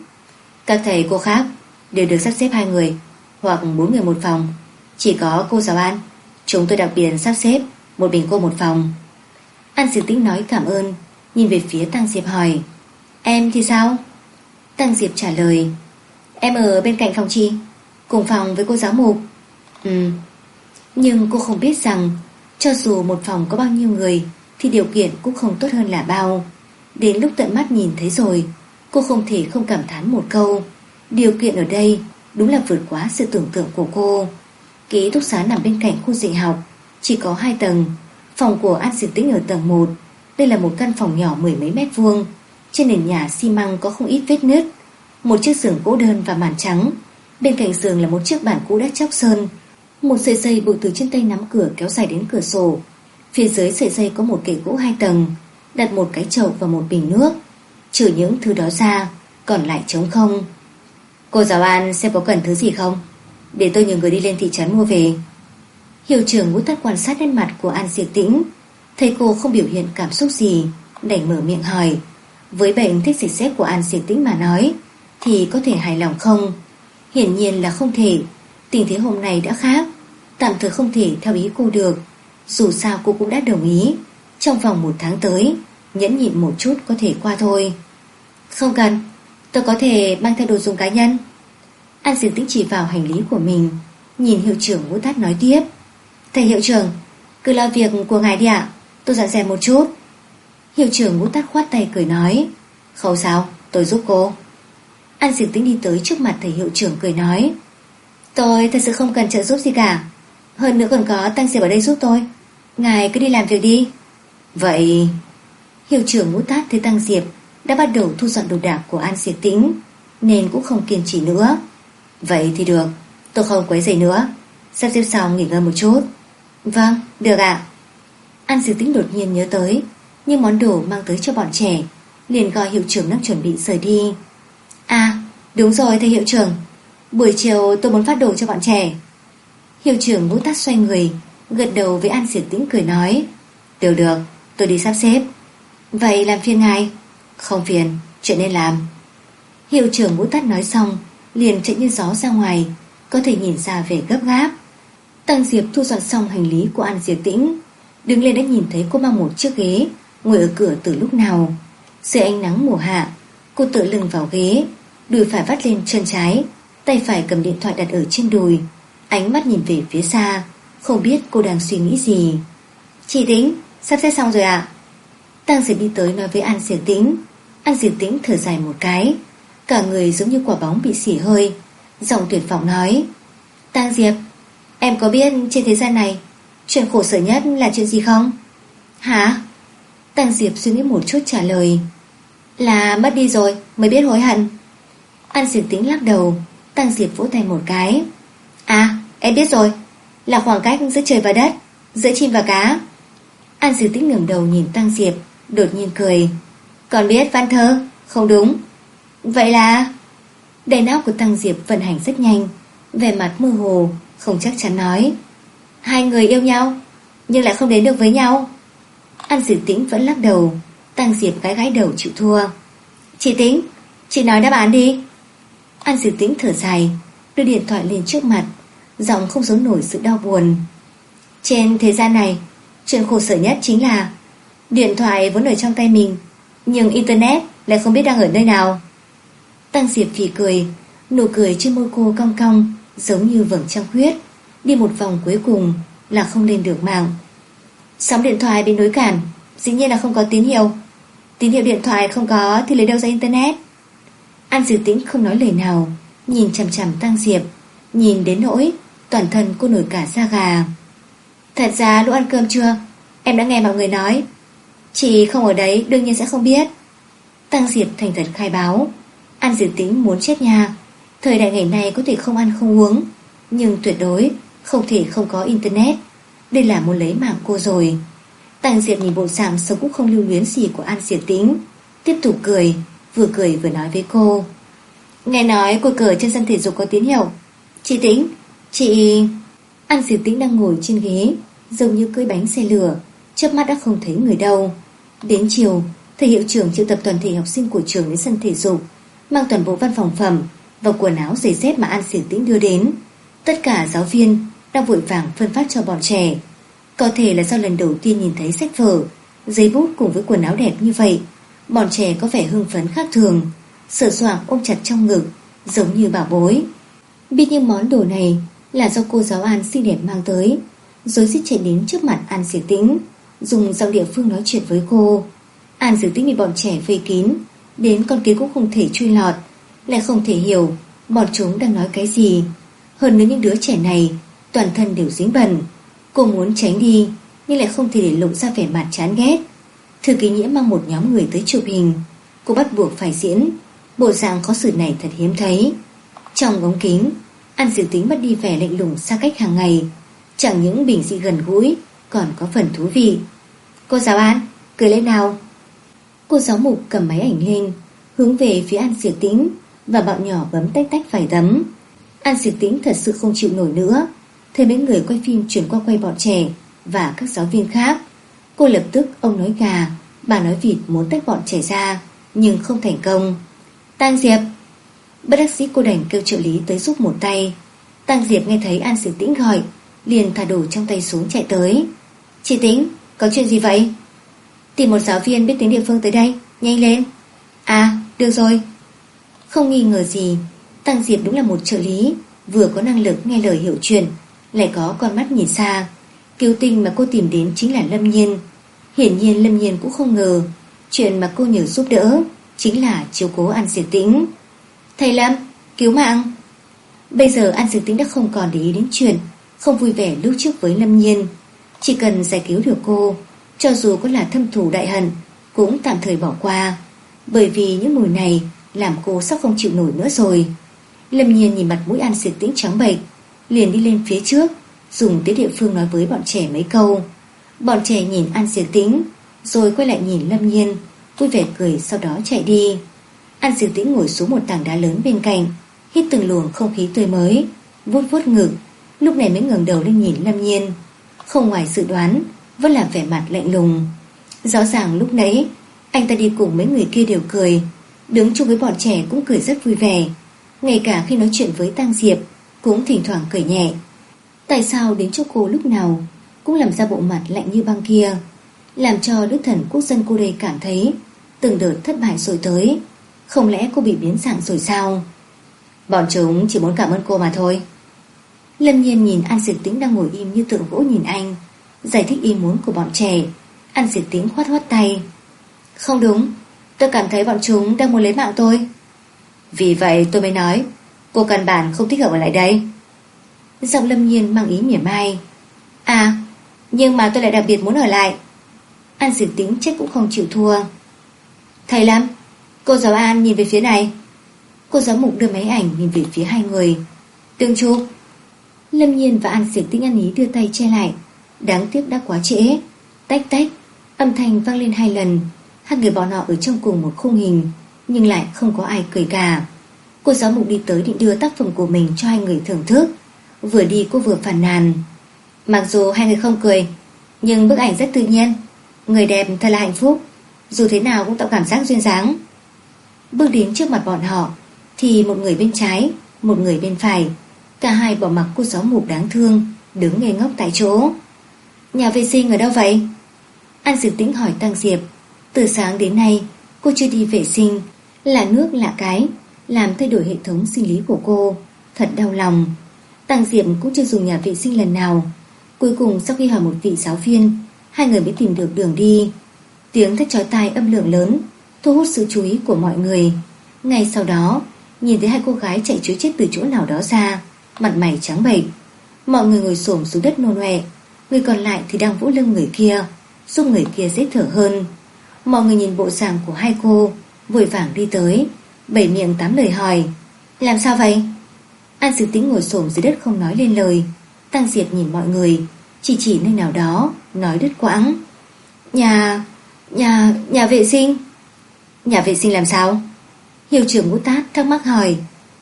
Các thầy cô khác đều được sắp xếp hai người Hoặc bốn người một phòng. Chỉ có cô giáo An, Chúng tôi đặc biệt sắp xếp Một mình cô một phòng. An Diệp Tĩnh nói cảm ơn. Nhìn về phía Tăng Diệp hỏi, Em thì sao? Tăng Diệp trả lời, Em ở bên cạnh phòng chi Cùng phòng với cô giáo mục. Ừ. Nhưng cô không biết rằng, Cho dù một phòng có bao nhiêu người, Thì điều kiện cũng không tốt hơn là bao. Đến lúc tận mắt nhìn thấy rồi, Cô không thể không cảm thán một câu, Điều kiện ở đây Đúng là vượt quá sự tưởng tượng của cô. Ký túc xá nằm bên cạnh khu dạy học, Chỉ có hai tầng, Phòng của An Diệp Tĩnh ở tầng 1 đây là một căn phòng nhỏ mười mấy mét vuông. Trên nền nhà xi măng có không ít vết nứt, Một chiếc giường gỗ đơn và màn trắng. Bên cạnh giường là một chiếc bàn cũ đã chóc sơn. Một sợi dây buộc từ trên tay nắm cửa kéo dài đến cửa sổ. Phía dưới sợi dây có một kệ gỗ hai tầng, Đặt một cái chậu và một bình nước. Trừ những thứ đó ra, Còn lại trống không. Cô giáo An, xem có cần thứ gì không? Để tôi nhờ người đi lên thị trấn mua về. Hiệu trưởng ngũ tắt quan sát lên mặt của An Diệp Tĩnh thầy cô không biểu hiện cảm xúc gì, Đành mở miệng hỏi. Với bệnh thích dịch xếp của An Diệp Tĩnh mà nói, Thì có thể hài lòng không? Hiển nhiên là không thể. Tình thế hôm nay đã khác. Tạm thời không thể theo ý cô được. Dù sao cô cũng đã đồng ý. Trong vòng một tháng tới, Nhẫn nhịn một chút có thể qua thôi. Không cần. Tôi có thể mang theo đồ dùng cá nhân. An Diệp Tĩnh chỉ vào hành lý của mình, Nhìn hiệu trưởng ngũ tát nói tiếp. Thầy hiệu trưởng, Cứ lo việc của ngài đi ạ. Tôi dặn dẹp một chút. Hiệu trưởng ngũ tát khoát tay cười nói Không sao tôi giúp cô. An Diệp Tĩnh đi tới trước mặt thầy hiệu trưởng cười nói Tôi thật sự không cần trợ giúp gì cả. Hơn nữa còn có Tăng Diệp ở đây giúp tôi. Ngài cứ đi làm việc đi. Vậy Hiệu trưởng ngũ tát thấy Tăng Diệp Đã bắt đầu thu dọn đồ đạc của An Diệp Tĩnh Nên cũng không kiên trì nữa. Vậy thì được Tôi không quấy rầy nữa. Sắp xếp xong nghỉ ngơi một chút. Vâng, được ạ. An Diệu Tĩnh đột nhiên nhớ tới Nhưng món đồ mang tới cho bọn trẻ, Liền gọi hiệu trưởng đang chuẩn bị rời đi. À đúng rồi thầy hiệu trưởng, Buổi chiều tôi muốn phát đồ cho bọn trẻ. Hiệu trưởng ngũ tắt xoay người, Gật đầu với An Diệu Tĩnh cười nói, Được được, tôi đi sắp xếp. Vậy làm phiền ngài? Không phiền, chuyện nên làm. Hiệu trưởng ngũ tắt nói xong, Liền chạy như gió ra ngoài, Có thể nhìn ra về gấp gáp. Tăng Diệp thu dọn xong hành lý của An Diệp Tĩnh Đứng lên đã nhìn thấy cô mang một chiếc ghế Ngồi ở cửa từ lúc nào. Dưới ánh nắng mùa hạ Cô tự lưng vào ghế Đùi phải vắt lên chân trái Tay phải cầm điện thoại đặt ở trên đùi. Ánh mắt nhìn về phía xa Không biết cô đang suy nghĩ gì. Chị Tĩnh, sắp xếp xong rồi ạ. À? Tăng Diệp đi tới nói với An Diệp Tĩnh. An Diệp Tĩnh thở dài một cái Cả người giống như quả bóng bị xỉ hơi Giọng tuyệt vọng nói Tăng Diệp Em có biết trên thế gian này Chuyện khổ sở nhất là chuyện gì không? Hả? Tăng Diệp suy nghĩ một chút trả lời. Là mất đi rồi, mới biết hối hận. An Diệp tính lắc đầu Tăng Diệp vỗ tay một cái. À em biết rồi. Là khoảng cách giữa trời và đất, Giữa chim và cá. An Diệp tính ngẩng đầu nhìn Tăng Diệp, Đột nhiên cười. Còn biết văn thơ, Không đúng. Vậy là? Đầy não của Tăng Diệp vận hành rất nhanh Về mặt mơ hồ, Không chắc chắn nói. Hai người yêu nhau, Nhưng lại không đến được với nhau. An sử Tĩnh vẫn lắc đầu, Tăng Diệp gái gái đầu chịu thua. Chị Tĩnh, Chị nói đáp án đi. An sử Tĩnh thở dài, Đưa điện thoại lên trước mặt, Giọng không giấu nổi sự đau buồn. Trên thế gian này, Chuyện khổ sở nhất chính là Điện thoại vẫn ở trong tay mình, Nhưng Internet lại không biết đang ở nơi nào. Tăng Diệp phì cười, Nụ cười trên môi cô cong cong, Giống như vầng trăng huyết Đi một vòng cuối cùng là không lên được mạng. Sóng điện thoại bị nối cản, Dĩ nhiên là không có tín hiệu. Tín hiệu điện thoại không có thì lấy đâu ra internet? An Dư Tĩnh không nói lời nào, Nhìn chằm chằm Tăng Diệp, Nhìn đến nỗi Toàn thân cô nổi cả da gà. Thật ra lúc ăn cơm chưa? Em đã nghe mọi người nói. Chị không ở đấy, đương nhiên sẽ không biết. Tăng Diệp thành thật khai báo. An Diệp Tĩnh muốn chết nhà. Thời đại ngày nay có thể không ăn không uống, Nhưng tuyệt đối không thể không có internet. Đây là muốn lấy mạng cô rồi. Tàng Diệp nhìn bộ dạng sống cũng không lưu luyến gì của An Diệp Tĩnh. Tiếp tục cười, Vừa cười vừa nói với cô. Nghe nói cô cờ trên sân thể dục có tín hiệu. Chị Tĩnh, Chị... An Diệp Tĩnh đang ngồi trên ghế, Giống như cưỡi bánh xe lửa. Chớp mắt đã không thấy người đâu. Đến chiều, Thầy hiệu trưởng triệu tập toàn thể học sinh của trường đến sân thể dục, Mang toàn bộ văn phòng phẩm Và quần áo giày dép mà An Diệp Tĩnh đưa đến. Tất cả giáo viên đang vội vàng phân phát cho bọn trẻ. Có thể là do lần đầu tiên nhìn thấy sách vở, Giấy bút cùng với quần áo đẹp như vậy, Bọn trẻ có vẻ hưng phấn khác thường. Sợ soạn ôm chặt trong ngực, Giống như bảo bối. Biết những món đồ này Là do cô giáo An xinh đẹp mang tới, Rồi xích chạy đến trước mặt An Diệp Tĩnh, Dùng giọng địa phương nói chuyện với cô. An Diệp Tĩnh bị bọn trẻ vây kín, Đến con kiến cũng không thể truy lọt, Lại không thể hiểu Bọn chúng đang nói cái gì. Hơn nữa những đứa trẻ này Toàn thân đều dính bẩn. Cô muốn tránh đi Nhưng lại không thể để lộ ra vẻ mặt chán ghét. Thư ký nhiễm mang một nhóm người tới chụp hình. Cô bắt buộc phải diễn. Bộ dạng khó xử này thật hiếm thấy. Trong ống kính An Diệu Tính mất đi vẻ lạnh lùng xa cách hàng ngày. Chẳng những bình dị gần gũi Còn có phần thú vị. Cô giáo An, cười lên nào. Cô giáo mục cầm máy ảnh lên Hướng về phía An Diệu Tính Và bọn nhỏ bấm tách tách vài tấm An Diệu Tính thật sự không chịu nổi nữa. Thấy mấy người quay phim chuyển qua quay bọn trẻ Và các giáo viên khác, Cô lập tức ông nói gà, Bà nói vịt muốn tách bọn trẻ ra, Nhưng không thành công. Tăng Diệp, Bất đắc sĩ cô đành kêu trợ lý tới giúp một tay. Tăng Diệp nghe thấy An Sử Tĩnh gọi, Liền thả đồ trong tay xuống chạy tới. Chị Tĩnh, có chuyện gì vậy? Tìm một giáo viên biết tiếng địa phương tới đây, Nhanh lên. À được rồi. Không nghi ngờ gì Tăng Diệp đúng là một trợ lý, Vừa có năng lực nghe lời hiểu chuyện lại có con mắt nhìn xa. Cứu tinh mà cô tìm đến chính là Lâm Nhiên. Hiển nhiên Lâm Nhiên cũng không ngờ Chuyện mà cô nhờ giúp đỡ Chính là chiếu cố An Diệp Tĩnh. Thầy Lâm, cứu mạng. Bây giờ An Diệp Tĩnh đã không còn để ý đến chuyện Không vui vẻ lúc trước với Lâm Nhiên. Chỉ cần giải cứu được cô Cho dù có là thâm thù đại hận Cũng tạm thời bỏ qua. Bởi vì những mùi này Làm cô sắp không chịu nổi nữa rồi. Lâm Nhiên nhìn mặt mũi An Diệp Tĩnh trắng bệch. Liền đi lên phía trước, Dùng tiếng địa phương nói với bọn trẻ mấy câu. Bọn trẻ nhìn An Diệt Tĩnh, Rồi quay lại nhìn Lâm Nhiên, Vui vẻ cười sau đó chạy đi. An Diệt Tĩnh ngồi xuống một tảng đá lớn bên cạnh, Hít từng luồng không khí tươi mới, vuốt vuốt ngực, Lúc này mới ngẩng đầu lên nhìn Lâm Nhiên. Không ngoài dự đoán, Vẫn là vẻ mặt lạnh lùng. Rõ ràng lúc nãy, Anh ta đi cùng mấy người kia đều cười, Đứng chung với bọn trẻ cũng cười rất vui vẻ. Ngay cả khi nói chuyện với Tăng Diệp cũng thỉnh thoảng cười nhẹ. Tại sao đến cho cô lúc nào Cũng làm ra bộ mặt lạnh như băng kia, Làm cho đức thần quốc dân cô đây cảm thấy Từng đợt thất bại rồi tới. Không lẽ cô bị biến dạng rồi sao? Bọn chúng chỉ muốn cảm ơn cô mà thôi. Lâm nhiên nhìn An Diệt Tĩnh đang ngồi im như tượng gỗ nhìn anh, Giải thích ý muốn của bọn trẻ. An Diệt Tĩnh khoát khoát tay. Không đúng, Tôi cảm thấy bọn chúng đang muốn lấy mạng tôi. Vì vậy tôi mới nói Cô căn bản không thích hợp ở lại đây. Giọng lâm nhiên mang ý mỉa mai. À Nhưng mà tôi lại đặc biệt muốn ở lại. An Diệp tính chết cũng không chịu thua. Thầy Lâm, Cô giáo An nhìn về phía này. Cô giáo Mục đưa máy ảnh nhìn về phía hai người. Tương chụp Lâm Nhiên và An Diệp tính ăn ý đưa tay che lại. Đáng tiếc đã quá trễ. Tách tách, Âm thanh vang lên hai lần. Hai người bọn họ ở trong cùng một khung hình, Nhưng lại không có ai cười cả. Cô giáo mục đi tới định đưa tác phẩm của mình cho hai người thưởng thức. Vừa đi cô vừa phản nàn. Mặc dù hai người không cười, Nhưng bức ảnh rất tự nhiên. Người đẹp thật là hạnh phúc. Dù thế nào cũng tạo cảm giác duyên dáng. Bước đến trước mặt bọn họ, Thì một người bên trái, Một người bên phải. Cả hai bỏ mặc cô giáo mục đáng thương, Đứng ngây ngốc tại chỗ. Nhà vệ sinh ở đâu vậy? An Diệp Tĩnh hỏi Tăng Diệp. Từ sáng đến nay, cô chưa đi vệ sinh, Là nước lạ cái. Làm thay đổi hệ thống sinh lý của cô. Thật đau lòng. Tăng Diệp cũng chưa dùng nhà vệ sinh lần nào. Cuối cùng sau khi hỏi một vị giáo viên, Hai người mới tìm được đường đi. Tiếng thét chói tai âm lượng lớn, Thu hút sự chú ý của mọi người. Ngay sau đó, Nhìn thấy hai cô gái chạy chối chết từ chỗ nào đó ra, Mặt mày trắng bệch. Mọi người ngồi xổm xuống đất nôn ọe. Người còn lại thì đang vỗ lưng người kia, Giúp người kia dễ thở hơn. Mọi người nhìn bộ dạng của hai cô, Vội vàng đi tới. Bảy miệng tám lời hỏi. Làm sao vậy? An Sử Tĩnh ngồi xổm dưới đất không nói lên lời. Tăng diệt nhìn mọi người Chỉ chỉ nơi nào đó Nói đứt quãng. Nhà... nhà... nhà vệ sinh. Nhà vệ sinh làm sao? Hiệu trưởng ngũ tát thắc mắc hỏi.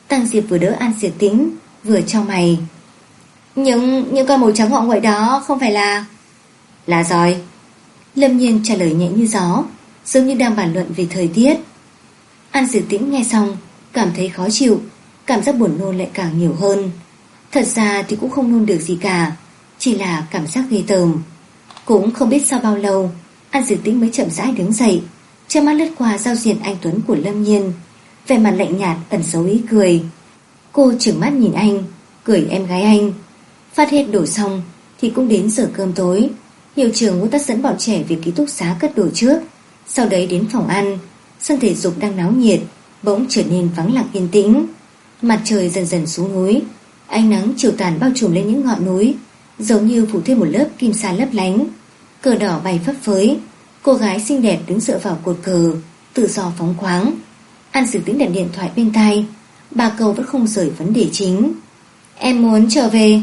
Tăng Diệp vừa đỡ An Diệt Tĩnh Vừa cho mày. Những những con màu trắng ngọ nguậy đó không phải là... Là rồi. Lâm nhiên trả lời nhẹ như gió, giống như đang bàn luận về thời tiết. An Diệp Tĩnh nghe xong, cảm thấy khó chịu, cảm giác buồn nôn lại càng nhiều hơn. Thật ra thì cũng không nôn được gì cả, chỉ là cảm giác ghê tởm. Cũng không biết sau bao lâu, An Diệp Tĩnh mới chậm rãi đứng dậy, Trong mắt lướt qua giao diện anh Tuấn của Lâm Nhiên, về mặt lạnh nhạt ẩn dấu ý cười. Cô trưởng mắt nhìn anh, cười em gái anh. Phát hết đổ xong Thì cũng đến giờ cơm tối Hiệu trưởng muốn tắt dẫn bọn trẻ về ký túc xá cất đồ trước Sau đấy đến phòng ăn Sân thể dục đang náo nhiệt Bỗng trở nên vắng lặng yên tĩnh. Mặt trời dần dần xuống núi Ánh nắng chiều tàn bao trùm lên những ngọn núi Giống như phủ thêm một lớp kim sa lấp lánh. Cờ đỏ bay phấp phới Cô gái xinh đẹp đứng dựa vào cột cờ Tự do phóng khoáng. An sử tính đặt điện thoại bên tai Bà cầu vẫn không rời vấn đề chính. Em muốn trở về.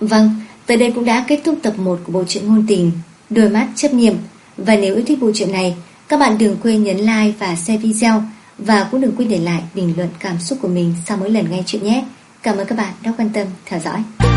Vâng, tới đây cũng đã kết thúc tập 1 của bộ truyện ngôn tình. Đôi mắt chấp niệm Và nếu yêu thích bộ truyện này các bạn đừng quên nhấn like và share video. Và cũng đừng quên để lại bình luận cảm xúc của mình Sau mỗi lần nghe chuyện nhé. Cảm ơn các bạn đã quan tâm, theo dõi.